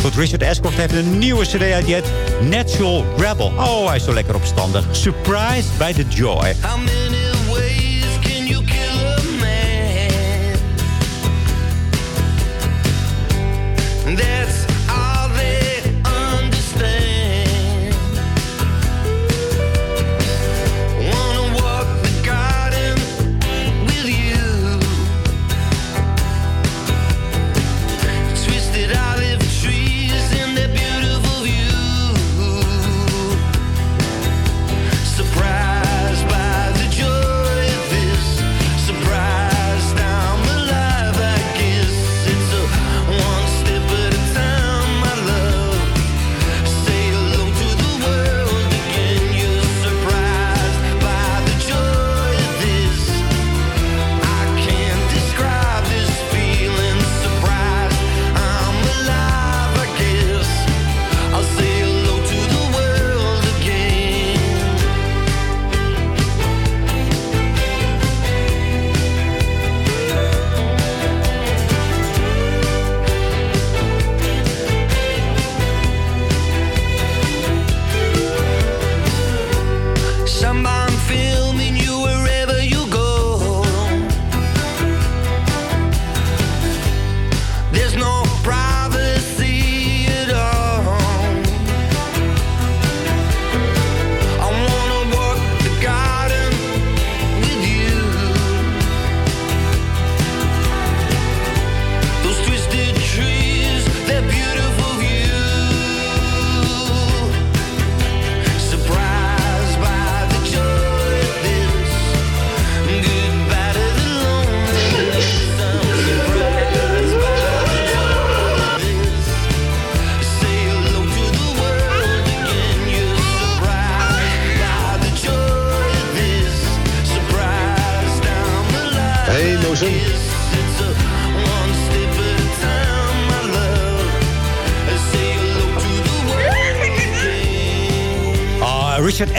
Goed, Richard Ashcroft heeft een nieuwe cd uit. Die Natural Rebel. Oh, hij is zo lekker opstandig. Surprised by the Joy.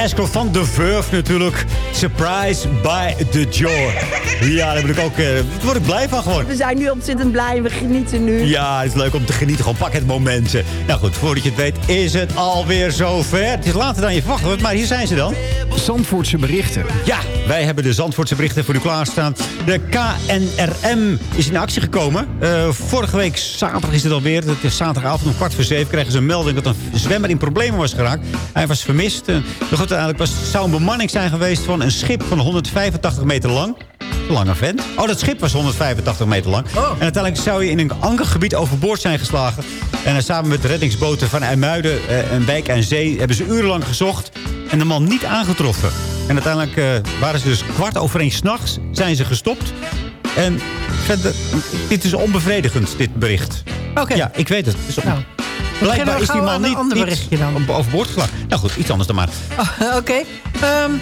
Ashcroft van The Verve natuurlijk. Surprise by the Joy. Ja, daar ben ik ook, eh, word ik blij van gewoon. We zijn nu ontzettend blij. We genieten nu. Ja, het is leuk om te genieten. Gewoon pak het momenten. Nou goed, voordat je het weet is het alweer zover. Het is later dan je verwacht wordt, maar hier zijn ze dan. Zandvoortse berichten. Ja, wij hebben de Zandvoortse berichten voor u klaarstaan. De KNRM is in actie gekomen. Eh, vorige week zaterdag is het alweer. Het is zaterdagavond om kwart voor zeven kregen ze een melding... dat een zwemmer in problemen was geraakt. Hij was vermist. Uh, goed, uiteindelijk was, zou een bemanning zijn geweest van een schip van 185 meter lang. Een lange vent. Oh, dat schip was 185 meter lang. En uiteindelijk zou hij in een ankergebied overboord zijn geslagen. En samen met de reddingsboten van IJmuiden uh, en Wijk en Zee... hebben ze urenlang gezocht en de man niet aangetroffen. En uiteindelijk uh, waren ze dus kwart over één s'nachts zijn ze gestopt. En verder, dit is onbevredigend, dit bericht. Oké. Ja, ik weet het. het is nou, Blijkbaar is die man niet, berichtje dan. overboord geslagen. Nou goed, iets anders dan maar. Oh, Oké. Okay. Um,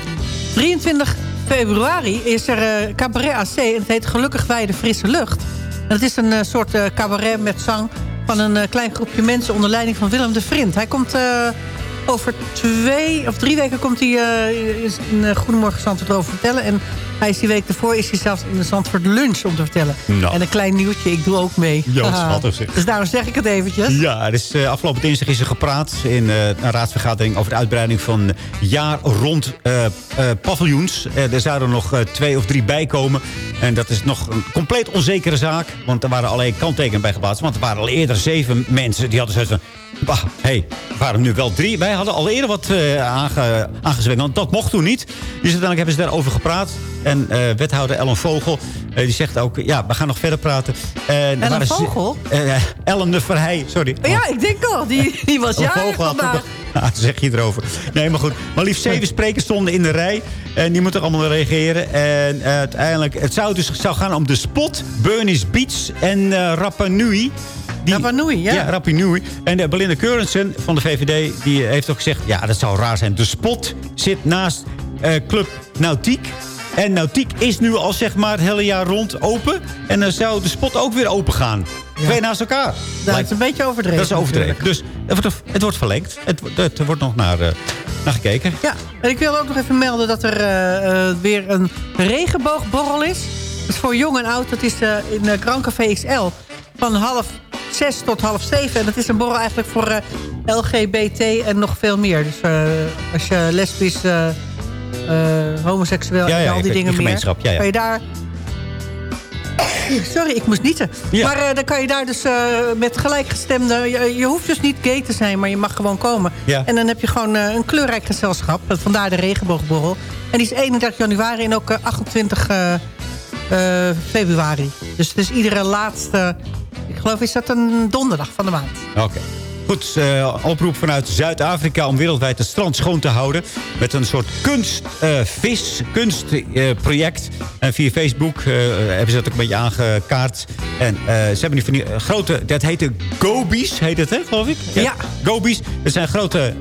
23 februari is er uh, cabaret AC. En het heet Gelukkig wij de frisse lucht. En het is een uh, soort uh, cabaret met zang van een klein groepje mensen... onder leiding van Willem de Vriend. Hij komt over twee of drie weken komt hij uh, in Goedemorgen Zandvoort erover vertellen. En hij is die week ervoor is hij zelfs in de Zandvoort lunch om te vertellen. Nou. En een klein nieuwtje, ik doe ook mee. Ja, schattig zeg. Dus daarom zeg ik het eventjes. Ja, dus uh, afgelopen dinsdag is er gepraat in uh, een raadsvergadering... over de uitbreiding van jaar rond uh, paviljoens. er zouden nog twee of drie bij komen. En dat is nog een compleet onzekere zaak. Want er waren alleen kanttekenen bij geplaatst. Want er waren al eerder zeven mensen die hadden zoiets van... Bah, hey, er waren nu wel drie. Wij hadden al eerder wat uh, aange, aangezwengeld. Want dat mocht toen niet. Dus uiteindelijk hebben ze daarover gepraat. En uh, wethouder Ellen Vogel, uh, die zegt ook... ja, we gaan nog verder praten. En Ellen Vogel? Ellen de Verheij, sorry. Ja, ik denk al. Die, die was jarig vandaag. Nou, zeg je erover. Nee, maar goed. Maar liefst zeven sprekers stonden in de rij. En die moeten allemaal reageren. En uiteindelijk... Het zou dus zou gaan om de Spot, Burnies Beach en uh, Rapa Nui. Die, Rapa Nui, ja. Ja, Rapa Nui. En uh, Belinda Keurensen van de VVD die heeft ook gezegd... ja, dat zou raar zijn. De Spot zit naast Club Nautiek. En Nautiek is nu al zeg maar het hele jaar rond open. En dan zou de Spot ook weer open gaan. Ja. Twee naast elkaar. Dat is een beetje overdreven. Dat is overdreven. Dus het wordt, het wordt verlengd. Het, het, er wordt nog naar, uh, naar gekeken. Ja, en ik wil ook nog even melden dat er uh, uh, weer een regenboogborrel is. Dat is voor jong en oud. Dat is in uh, Grand Café XL. Van half zes tot half zeven. En dat is een borrel eigenlijk voor LGBT en nog veel meer. Dus als je lesbisch, homoseksueel ja, ja, en al die dingen die meer... Ja, ja. kan je daar... Sorry, ik moest nieten. Ja. Maar dan kan je daar dus met gelijkgestemde... Je, je, hoeft dus niet gay te zijn, maar je mag gewoon komen. Ja. En dan heb je gewoon een kleurrijk gezelschap. Vandaar de regenboogborrel. En die is 31 januari en ook 28 februari. Dus het is iedere laatste... Ik geloof is dat een donderdag van de maand. Oké. Okay. Goed, uh, oproep vanuit Zuid-Afrika om wereldwijd het strand schoon te houden. Met een soort kunstvis, uh, kunstproject. Uh, en via Facebook hebben ze dat ook een beetje aangekaart. En ze hebben die van die grote, dat heet de gobies, heet het hè, geloof ik? Ja. ja. Gobies, dat zijn grote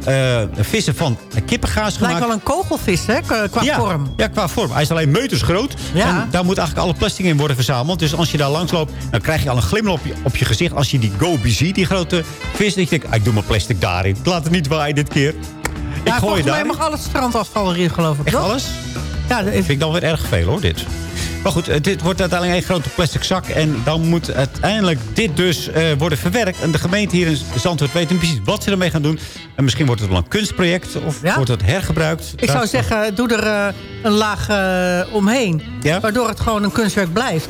vissen van kippengaas gemaakt. Lijkt wel een kogelvis, hè, qua ja, vorm. Ja, qua vorm. Hij is alleen meters groot. Ja. En daar moet eigenlijk alle plastic in worden verzameld. Dus als je daar langs loopt, dan krijg je al een glimlach op je, op je gezicht... als je die gobies ziet, die grote vis. Dat je ik doe mijn plastic daarin. Laat het niet waaien dit keer. Ja, ik gooi je daarin. mag alles strandafval erin, geloof ik. Echt toch? alles? Ja, dat vind ik dan weer erg veel, hoor, dit. Maar goed, dit wordt uiteindelijk een grote plastic zak. En dan moet uiteindelijk dit dus uh, worden verwerkt. En de gemeente hier in Zandvoort weet niet precies wat ze ermee gaan doen. En misschien wordt het wel een kunstproject. Of ja? wordt het hergebruikt. Ik zou zeggen, doe er uh, een laag uh, omheen. Ja? Waardoor het gewoon een kunstwerk blijft.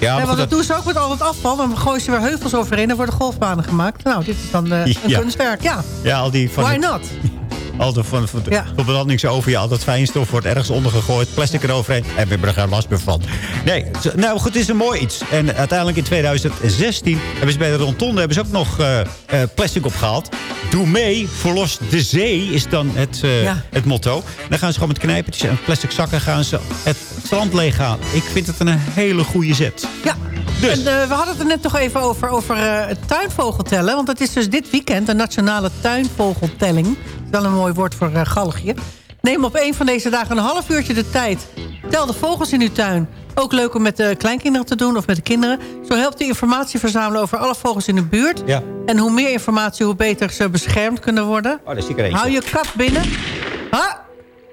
Ja, want dat doen ze ook met al het afval. Dan gooien ze weer heuvels overheen en worden golfbanen gemaakt. Nou, dit is dan uh, een ja. kunstwerk, ja. Ja, al die van Why het, not? Al de, van, van, ja. niks over. Ja, al dat fijnstof wordt ergens ondergegooid. Plastic eroverheen. En we hebben er geen last meer van. Nee, nou goed, het is een mooi iets. En uiteindelijk in 2016 hebben ze bij de Rontonde hebben ze ook nog uh, uh, plastic opgehaald. Doe mee, verlos de zee is dan het, uh, ja. het motto. Dan gaan ze gewoon met knijpertjes en plastic zakken gaan ze het strand leeghalen. Ik vind het een hele goede zet. Ja, dus. En, uh, we hadden het er net toch even over, over uh, het tuinvogeltellen. Want het is dus dit weekend de nationale tuinvogeltelling. Dat is wel een mooi woord voor uh, galgje. Neem op een van deze dagen een half uurtje de tijd. Tel de vogels in uw tuin. Ook leuk om met de kleinkinderen te doen of met de kinderen. Zo helpt hij informatie verzamelen over alle vogels in de buurt. Ja. En hoe meer informatie, hoe beter ze beschermd kunnen worden. Oh, er eentje. Hou je kat binnen. Ha!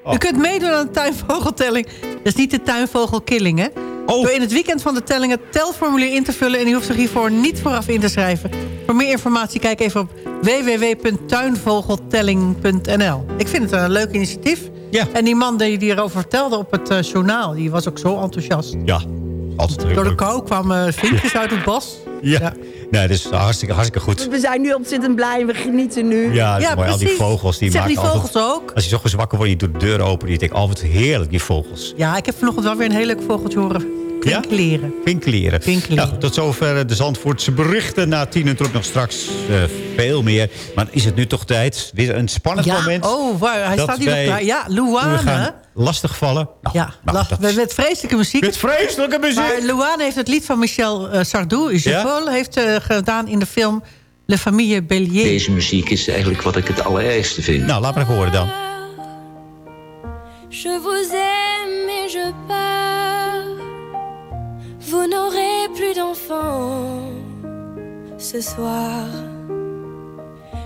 Oh. U kunt meedoen aan de tuinvogeltelling. Dat is niet de tuinvogelkilling, hè? Oh. Door in het weekend van de telling het telformulier in te vullen... en u hoeft zich hiervoor niet vooraf in te schrijven. Voor meer informatie kijk even op www.tuinvogeltelling.nl. Ik vind het een leuk initiatief. Ja. En die man die, die erover vertelde op het eh, journaal... die was ook zo enthousiast. Ja, altijd heel Door de kou kwamen vinkjes uit het bos. Ja. Nee, dat is hartstikke, hartstikke goed. We zijn nu ontzettend blij en we genieten nu. Ja, dat is Ja, mooi. Al die precies. vogels, die Zeg maken die vogels altijd... ook? Als je zo wakker wordt, je doet de deur open... je denkt, oh, wat heerlijk, die vogels. Ja, ik heb vanochtend wel weer een heel leuk vogeltje horen klinkeleren. Vinkeleren. Vinkeleren. Nou, tot zover de Zandvoortse berichten. Na tien en ook nog straks eh, veel meer. Maar is het nu toch tijd? Weer een spannend Ja, moment. oh, waar, hij staat hier nog klaar. Ja, We Luane. gaan lastigvallen. Nou, Ja, nou, dat- met, vreselijke muziek. Met vreselijke muziek. Maar Luane heeft het lied van Michel uh, Sardou, Je Ja? Vol, heeft eh, gedaan in de film Le Famille Bélier. Deze muziek is eigenlijk wat ik het allerergste vind. Nou, laat maar even horen dan. Je vous aime et je pars. Vous n'aurez plus d'enfants ce soir.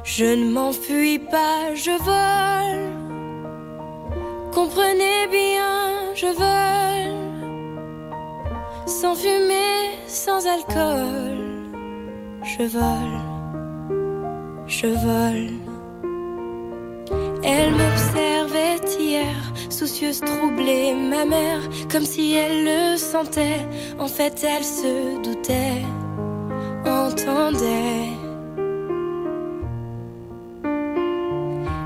Je ne m'enfuis pas, je vole. Comprenez bien, je vole. Sans fumée, sans alcool. Je vole, je vole. Elle m'observait hier, soucieuse, troublée, ma mère, comme si elle le sentait. En fait, elle se doutait, entendait.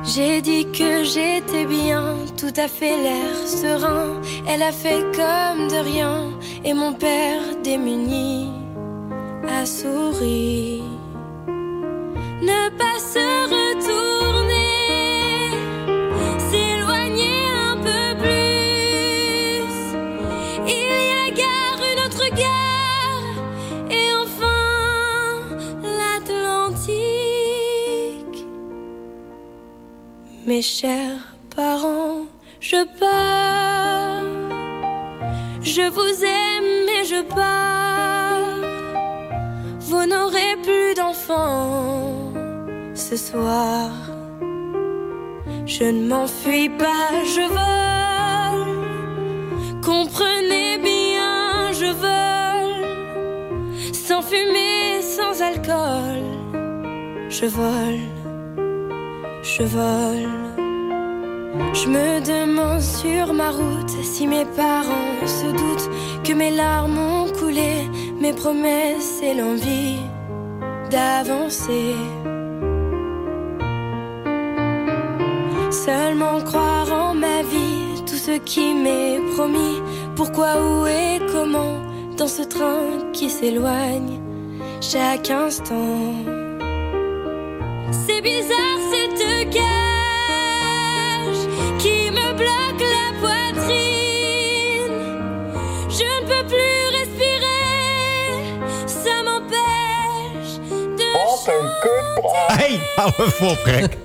J'ai dit que j'étais bien, tout à fait l'air serein. Elle a fait comme de rien, et mon père démuni a souri. Ne pas se Mes chers parents, je pars. Je vous aime et je pars. Vous n'aurez plus d'enfants ce soir. Je ne m'enfuis pas, je vole. Comprenez bien, je vole. Sans fumée, sans alcool. Je vole, je vole. Je me demande sur ma route si mes parents se doutent que mes larmes ont coulé, mes promesses et l'envie d'avancer. Seulement croire en ma vie, tout ce qui m'est promis. Pourquoi, où et comment, dans ce train qui s'éloigne chaque instant. C'est bizarre cette hou even op, gek.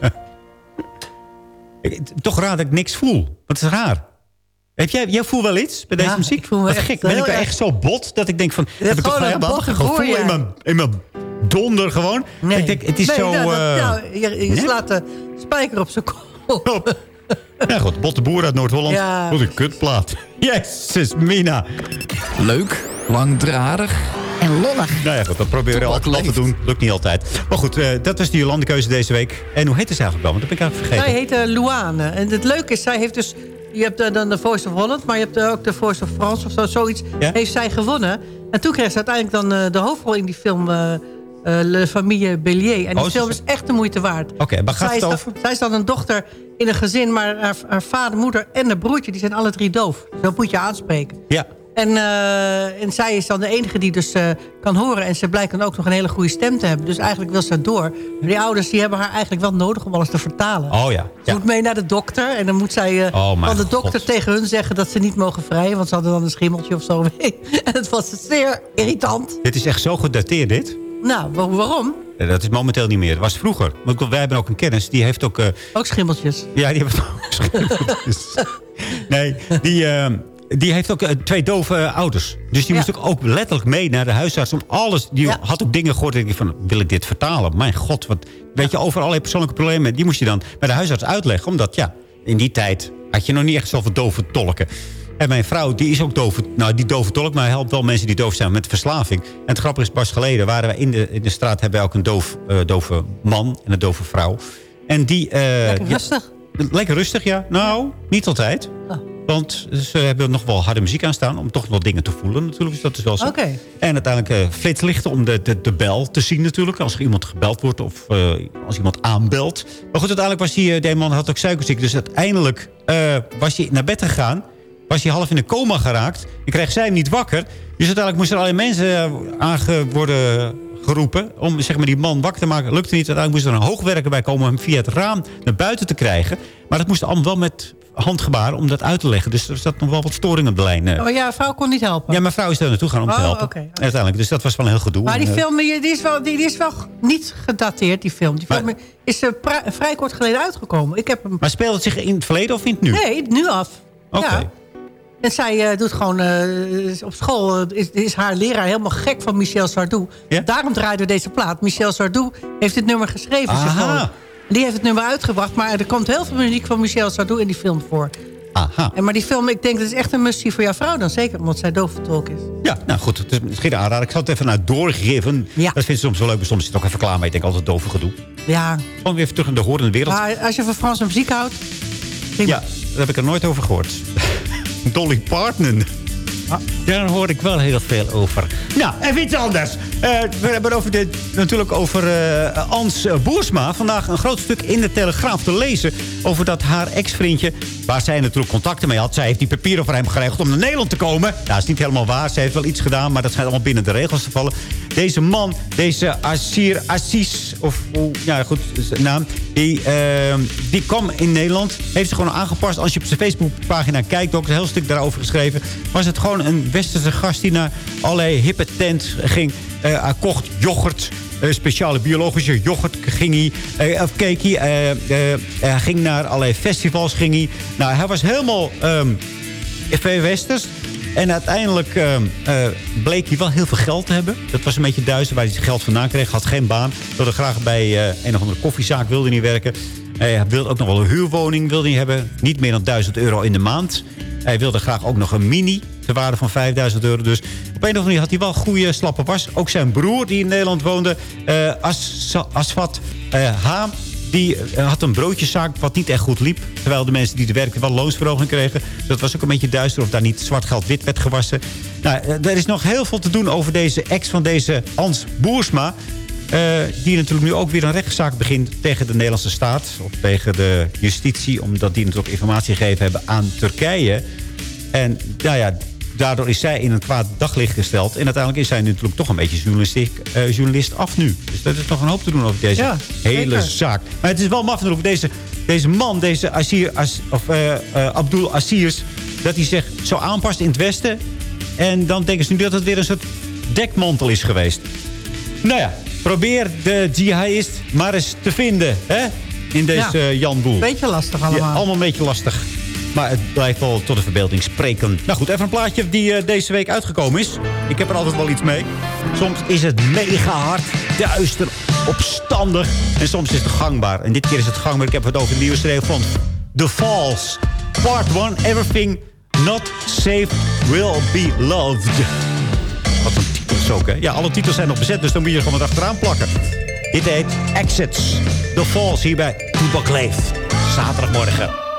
Ik- Toch raar dat ik niks voel. Wat is raar. Heb jij, jij voelt wel iets bij deze Ja, muziek? ik voel me Wat echt gek. Ben ik echt zo bot dat ik denk van... Je heb ik gewoon een bot gevoel, gevoel ja. in mijn, in mijn donder gewoon? Ik denk, het is nee, zo... nou, dat- eh, nou, je, je nee? slaat de spijker op zijn kop. Ja goed, botte boer uit Noord-Holland. Ja. Wat een kutplaat. Jezus, Mina. Leuk, langdradig. En lollig. Nou ja, goed, dat proberen we altijd te doen. Lukt niet altijd. Maar goed, eh, dat was die Jolandekeuze deze week. En hoe heet ze eigenlijk wel? Want dat ben ik eigenlijk Zij vergeten. heet eh, Luane. En het leuke is, zij heeft dus... Je hebt eh, dan de Voice of Holland, maar je hebt ook de Voice of France of zo, zoiets. Ja? Heeft zij gewonnen. En toen kreeg ze uiteindelijk dan de hoofdrol in die film... Le Famille Bélier. En die Oh, film is echt de moeite waard. Oké, waar gaat zij het is over? Dan, zij is dan een dochter in een gezin, maar haar, haar vader, moeder en een broertje... die zijn alle drie doof. Dus dat moet je aanspreken. Ja. En, eh, en zij is dan de enige die dus eh, kan horen. En ze blijkt dan ook nog een hele goede stem te hebben. Dus eigenlijk wil ze door. Maar die ouders die hebben haar eigenlijk wel nodig om alles te vertalen. Oh ja. Ze ja. moet mee naar de dokter. En dan moet zij eh, Oh, van de dokter God. tegen hun zeggen dat ze niet mogen vrijen. Want ze hadden dan een schimmeltje of zo. en het was zeer irritant. Dit is echt zo gedateerd, dit. Nou, wa- waarom? Dat is momenteel niet meer. Dat was vroeger. Want wij hebben ook een kennis. Die heeft ook... Ook schimmeltjes. ja, die heeft ook schimmeltjes. Nee, die, die heeft ook eh, twee dove eh, ouders. Dus die moest ook, ook letterlijk mee naar de huisarts om alles... Die had ook dingen gehoord. En ik van, wil ik dit vertalen? Mijn god, wat, weet je, over allerlei persoonlijke problemen. Die moest je dan bij de huisarts uitleggen. Omdat, ja, in die tijd had je nog niet echt zoveel dove tolken. En mijn vrouw, die is ook dove, nou, die dove tolk... maar helpt wel mensen die doof zijn met verslaving. En het grappige is, pas geleden waren we in de, in de straat... hebben we ook een doof, eh, dove man en een dove vrouw. En die... eh, Lekker ja, rustig. Lekker rustig, ja. Nou, niet altijd. Want ze hebben nog wel harde muziek aan staan... om toch wel dingen te voelen natuurlijk. Dus dat is wel zo. En uiteindelijk uh, flitslichten om de, de, de bel te zien natuurlijk. Als er iemand gebeld wordt of eh, als iemand aanbelt. Maar goed, uiteindelijk was die, uh, die man had ook suikerziek. Dus uiteindelijk eh, was hij naar bed gegaan. Was hij half in een coma geraakt. Ik kreeg zij hem niet wakker. Dus uiteindelijk moesten er allerlei mensen eh, aange worden geroepen... om zeg maar, die man wakker te maken. Lukte niet. Uiteindelijk moest er een hoogwerker bij komen... om hem via het raam naar buiten te krijgen. Maar dat moest allemaal wel met handgebaren om dat uit te leggen. Dus er zat nog wel wat storing op de lijn. eh. Oh ja, vrouw kon niet helpen. Ja, mijn vrouw is daar naartoe gaan om te Oh, helpen. Uiteindelijk. Dus dat was wel een heel gedoe. Maar die eh, film die is, wel, die, die is wel niet gedateerd, die film. Die film is pra- vrij kort geleden uitgekomen. Ik heb hem... Maar speelt het zich in het verleden of in het nu? Nee, nu af. Oké. Ja. En zij doet gewoon... op school is, is haar leraar helemaal gek van Michel Sardou. Daarom draaien we deze plaat. Michel Sardou heeft dit nummer geschreven. Die heeft het nummer uitgebracht. Maar er komt heel veel muziek van Michel Sardou in die film voor. Aha. En maar die film, ik denk dat is echt een must voor jouw vrouw dan. Zeker omdat zij doofvertolk is. Ja, nou goed. Het is misschien een aanrader. Ik zal het even naar doorgeven. Dat vind ik soms wel leuk. Maar soms is het ook even klaar mee. Ik denk altijd dove gedoe. Ja. Gewoon weer even terug in de horende wereld. Maar als je van Franse muziek houdt... Ja, daar heb ik er nooit over gehoord. Dolly Parton. Daar hoor ik wel heel veel over. Nou, even iets anders. Eh, we hebben over de, natuurlijk over eh Ans Boersma. Vandaag een groot stuk in de Telegraaf te lezen... over dat haar ex-vriendje, waar zij natuurlijk contacten mee had... zij heeft die papieren voor hem geregeld om naar Nederland te komen. Nou, dat is niet helemaal waar. Ze heeft wel iets gedaan, maar dat schijnt allemaal binnen de regels te vallen. Deze man, deze Assir Assis, of ja goed, zijn naam... Die, eh, die kwam in Nederland, heeft zich gewoon aangepast. Als je op zijn Facebookpagina kijkt, ook een heel stuk daarover geschreven... was het gewoon een westerse gast die naar allerlei hippe tent ging... Eh, hij kocht yoghurt, eh, speciale biologische yoghurt ging hij, eh, of keek hij. hij ging naar allerlei festivals. Ging hij. Nou, hij was helemaal veel westers. En uiteindelijk ehm, eh, bleek hij wel heel veel geld te hebben. Dat was een beetje duister waar hij zijn geld vandaan kreeg. Had geen baan. Wilde graag bij een of andere koffiezaak wilde niet werken. Hij wilde ook nog wel een huurwoning wilde hij hebben. Niet meer dan 1000 euro in de maand. Hij wilde graag ook nog een mini ter waarde van 5000 euro. Dus op een of andere manier had hij wel goede slappe was. Ook zijn broer die in Nederland woonde, eh As Asfat eh, Haam... Die eh, had een broodjeszaak wat niet echt goed liep. Terwijl de mensen die er werkten wel loonsverhoging kregen. Dus dat was ook een beetje duister of daar niet zwart geld wit werd gewassen. Nou, er is nog heel veel te doen over deze ex van deze Hans Boersma. die natuurlijk nu ook weer een rechtszaak begint tegen de Nederlandse staat. Of tegen de justitie. Omdat die natuurlijk informatie gegeven hebben aan Turkije. En nou ja, daardoor is zij in een kwaad daglicht gesteld. En uiteindelijk is zij natuurlijk toch een beetje journalistiek, eh, journalist af nu. Dus er is nog een hoop te doen over deze Ja, hele zeker. zaak. Maar het is wel maf natuurlijk. Deze, deze man, deze Assir, As- of, eh, eh, Abdul Assirs... dat hij zich zo aanpast in het Westen. En dan denken ze nu dat het weer een soort dekmantel is geweest. Nou ja, probeer de jihadist maar eens te vinden. Hè? In deze Ja. Jan Boel. Beetje lastig allemaal. Ja, allemaal een beetje lastig. Maar het blijft wel tot de verbeelding spreken. Nou goed, even een plaatje die eh, deze week uitgekomen is. Ik heb er altijd wel iets mee. Soms is het mega hard, duister, opstandig. En soms is het gangbaar. En dit keer is het gangbaar. Ik heb het over de nieuwe schreef van The Falls. Part 1, Everything Not Safe Will Be Loved. Wat een titels ook, hè? Ja, alle titels zijn nog bezet, dus dan moet je er gewoon wat achteraan plakken. Dit heet Exits. The Falls hier bij Toebak. Zaterdagmorgen.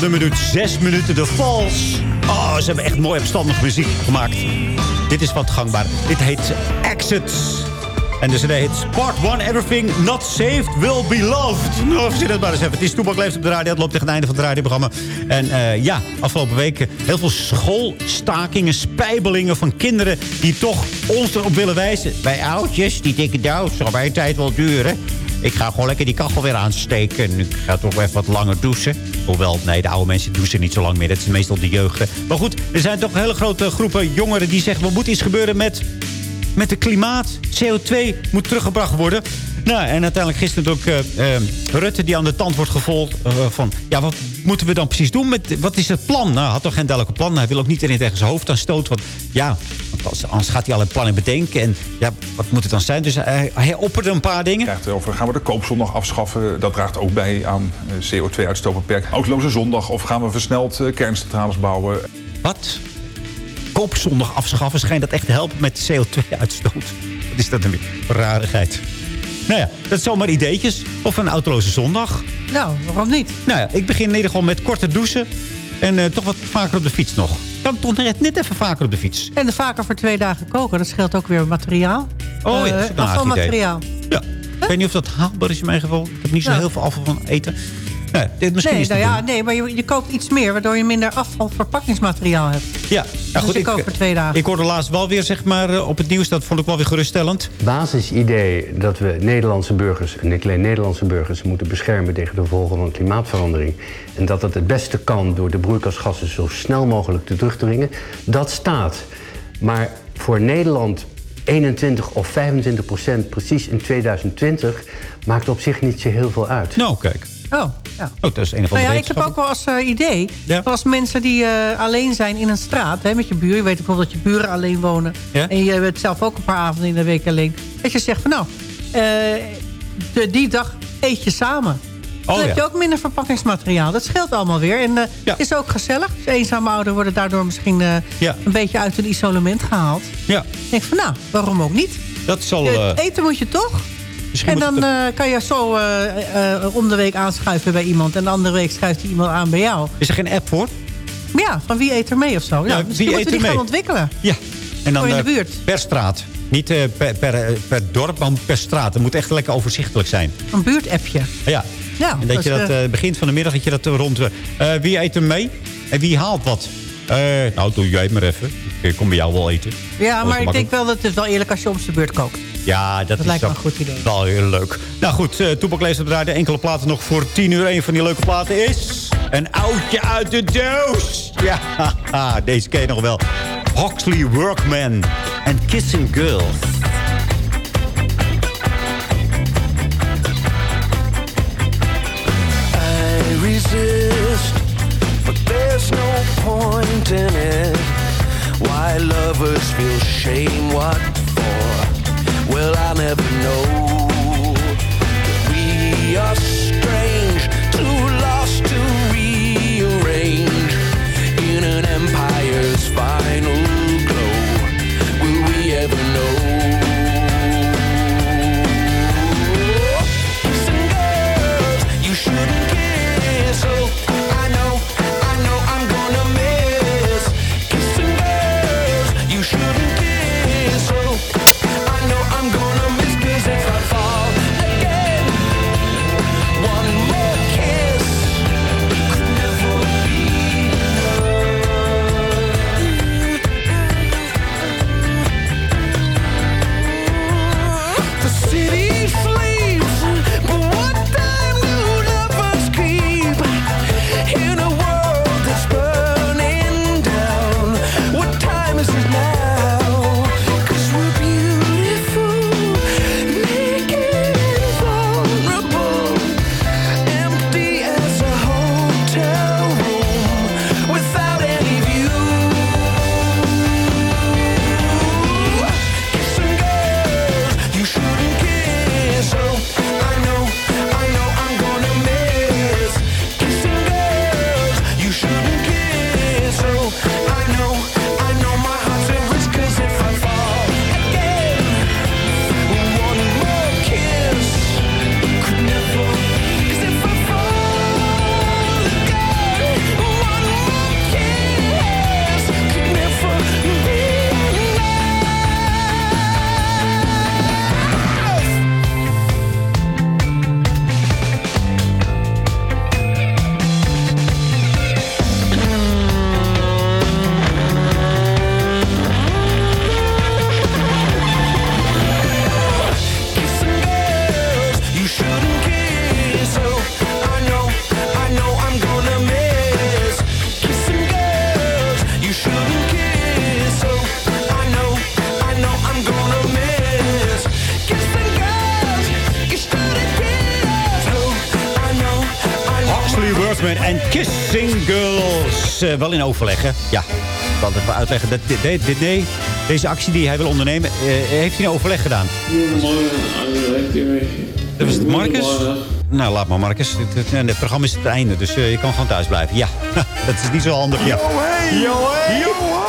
Het nummer duurt 6 minuten. De Falls. Oh, ze hebben echt mooi opstandige muziek gemaakt. Dit is wat gangbaar. Dit heet Exit. En de cd heet Part 1 Everything Not Saved Will Be Loved. Nou, zie dat maar eens even. Het is Toepak Leeft op de radio. Het loopt tegen het einde van het radioprogramma. En eh, ja, afgelopen weken heel veel schoolstakingen, spijbelingen van kinderen... die toch ons erop willen wijzen. Bij oudjes, die dikke dood, zal bij tijd wel duren. Ik ga gewoon lekker die kachel weer aansteken. Ik ga toch even wat langer douchen. Hoewel, nee, de oude mensen douchen niet zo lang meer. Dat is meestal de jeugd. Maar goed, er zijn toch hele grote groepen jongeren die zeggen... er moet iets gebeuren met met de klimaat. CO2 moet teruggebracht worden. Nou, en uiteindelijk gisteren ook uh, uh, Rutte die aan de tand wordt gevolgd. Uh, van, ja, wat moeten we dan precies doen? Met, wat is het plan? Nou, hij had toch geen duidelijke plan. Hij wil ook niet erin tegen zijn hoofd aan stoot. Want ja, anders gaat hij al een plannen bedenken. En ja, wat moet het dan zijn? Dus hij, hij opperde een paar dingen. Krijgt over, gaan we de koopzondag afschaffen? Dat draagt ook bij aan CO2-uitstoot beperken. Autoloze zondag of gaan we versneld kerncentrales bouwen? Wat? koopzondag afschaffen... schijnt dat echt te helpen met CO2-uitstoot. Wat is dat een rarigheid? Nou ja, dat is zomaar ideetjes. Of een autoloze zondag. Nou, waarom niet? Nou ja, ik begin in ieder geval met korte douchen. En uh, toch wat vaker op de fiets nog. Dan toch net, net even vaker op de fiets. En vaker voor twee dagen koken. Dat scheelt ook weer materiaal. Oh ja, uh, afvalmateriaal. Ja. Ik weet niet of dat haalbaar is in mijn geval. Ik heb niet zo heel veel afval van eten. Nee, dit misschien nee, is nou ja, nee, maar je, je, koopt iets meer... waardoor je minder afvalverpakkingsmateriaal hebt. Ja, nou, goed, ik, ik voor twee dagen. Ik hoorde laatst wel weer zeg maar, eh, op het nieuws... dat vond ik wel weer geruststellend. Basisidee dat we Nederlandse burgers... en niet alleen Nederlandse burgers... moeten beschermen tegen de gevolgen van klimaatverandering... en dat dat het beste kan door de broeikasgassen... zo snel mogelijk te terugdringen, dat staat. Maar voor Nederland 21 of 25 procent precies in 2020... maakt op zich niet zo heel veel uit. Nou, kijk. Oh, ja. Oh, dat is een van de nou ja, ik heb ook wel als uh, idee... Ja. als mensen die uh, alleen zijn in een straat... Hè, met je buur, je weet bijvoorbeeld dat je buren alleen wonen... Ja? en je bent zelf ook een paar avonden in de week alleen... dat je zegt van nou, uh, de, die dag eet je samen. Dan oh, heb je ook minder verpakkingsmateriaal. Dat scheelt allemaal weer. En het is ook gezellig. Dus eenzame ouderen worden daardoor misschien een beetje uit hun isolement gehaald. Ja. Ik denk van nou, waarom ook niet? Dat zal... eten moet je toch? En dan uh, kan je zo uh, uh, om de week aanschuiven bij iemand. En de andere week schuift iemand aan bij jou. Is er geen app voor? Ja, van wie eet er mee of zo. Ja, misschien wie moeten we die mee? gaan ontwikkelen. Ja. En dan in de buurt. per straat. Niet per, per, per, dorp, maar per straat. Het moet echt lekker overzichtelijk zijn. Een buurtappje. Ja. ja en dat, je dat begint van de middag dat je dat rond... wie eet er mee? En wie haalt wat? nou, doe jij maar even. Ik kom bij jou wel eten. Ja, maar ik denk wel dat het is wel eerlijk als je om zijn beurt kookt. Ja, dat, dat is lijkt me een goed idee. wel heel leuk. Nou goed, uh, Toepak leest op de radio enkele platen nog voor 10 uur. Een van die leuke platen is... Een oudje uit de doos. Ja, deze ken je nog wel. Hoxley Workman en Kissing Girls. I resist, but there's no point in it. Why lovers feel shame, what? Well, I'll never know. Wel in overleg, hè? Ja. Ik zal het even uitleggen. Dat, dit, dit, dit- nee, deze actie die hij wil ondernemen, eh, heeft hij in overleg gedaan. Dat was het Marcus? Nou, laat maar, Marcus. Het, het, het programma is het einde, dus eh, je kan gewoon thuis blijven. Ja, dat is niet zo handig. Ja. Yo, hey! Yo, ho!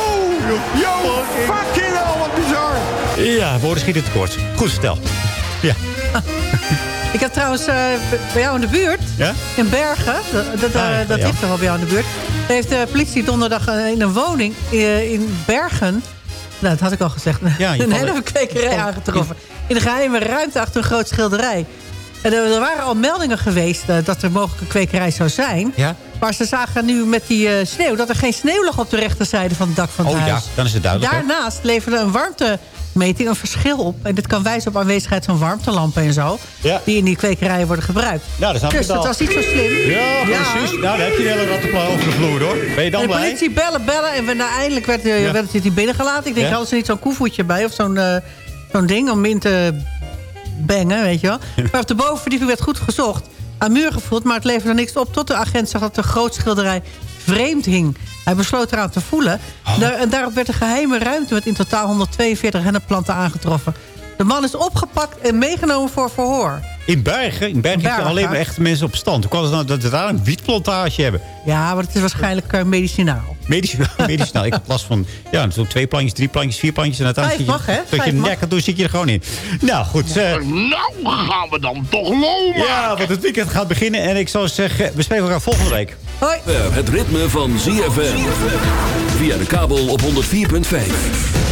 Yo, fucking hell, wat bizar! Ja, woorden schieten tekort. Goed vertel. Ja. Ik heb trouwens eh, bij jou in de buurt, Ja? in Bergen, dat, dat, Ah, dat ja. toch wel bij jou in de buurt... heeft de politie donderdag eh, in een woning eh, in Bergen... Nou, dat had ik al gezegd. Een hele kwekerij aangetroffen. In de geheime ruimte achter een groot schilderij. En er, waren al meldingen geweest dat er mogelijk een kwekerij zou zijn. Ja? Maar ze zagen nu met die sneeuw... dat er geen sneeuw lag op de rechterzijde van het dak van het Oh ja, dan is het duidelijk. Daarnaast leverde een warmtemeting een verschil op. En dit kan wijzen op aanwezigheid van warmtelampen en zo. Ja. Die in die kwekerijen worden gebruikt. Nou, dat dus het dat was niet zo slim. Ja, precies. Nou, dan heb je een hele rattenplan over de vloer, hoor. Ben je dan de blij? politie bellen, bellen. En we, nou, eindelijk werd, eh, Ja. werd het hier binnengelaten. Ik denk, Ja. hadden ze niet zo'n koevoetje bij? Of zo'n eh, zo'n ding om in te bangen, weet je wel. Maar op de bovenverdieping werd goed gezocht. Aan muur gevoeld, maar het leverde niks op... tot de agent zag dat de groot schilderij vreemd hing. Hij besloot eraan te voelen. Oh. Daar, en daarop werd een geheime ruimte... met in totaal 142 hennepplanten aangetroffen. De man is opgepakt en meegenomen voor verhoor. In Bergen, in Bergen zitten alleen maar echt mensen op stand. Hoe kan het nou dat ze daar een wietplantage hebben? Ja, maar het is waarschijnlijk eh, medicinaal. Medisch, medicinaal. Ik heb last van ja, zo twee plantjes, drie plantjes, vier plantjes. En uiteindelijk Vijf zit je, mag, hè? tot je nek en toen zit je er gewoon in. Nou, goed. eh, Nou gaan we dan toch lopen! ja, want het weekend gaat beginnen. En ik zou zeggen, we spreken elkaar volgende week. Hoi. Eh, Het ritme van ZFM. Via de kabel op 104.5.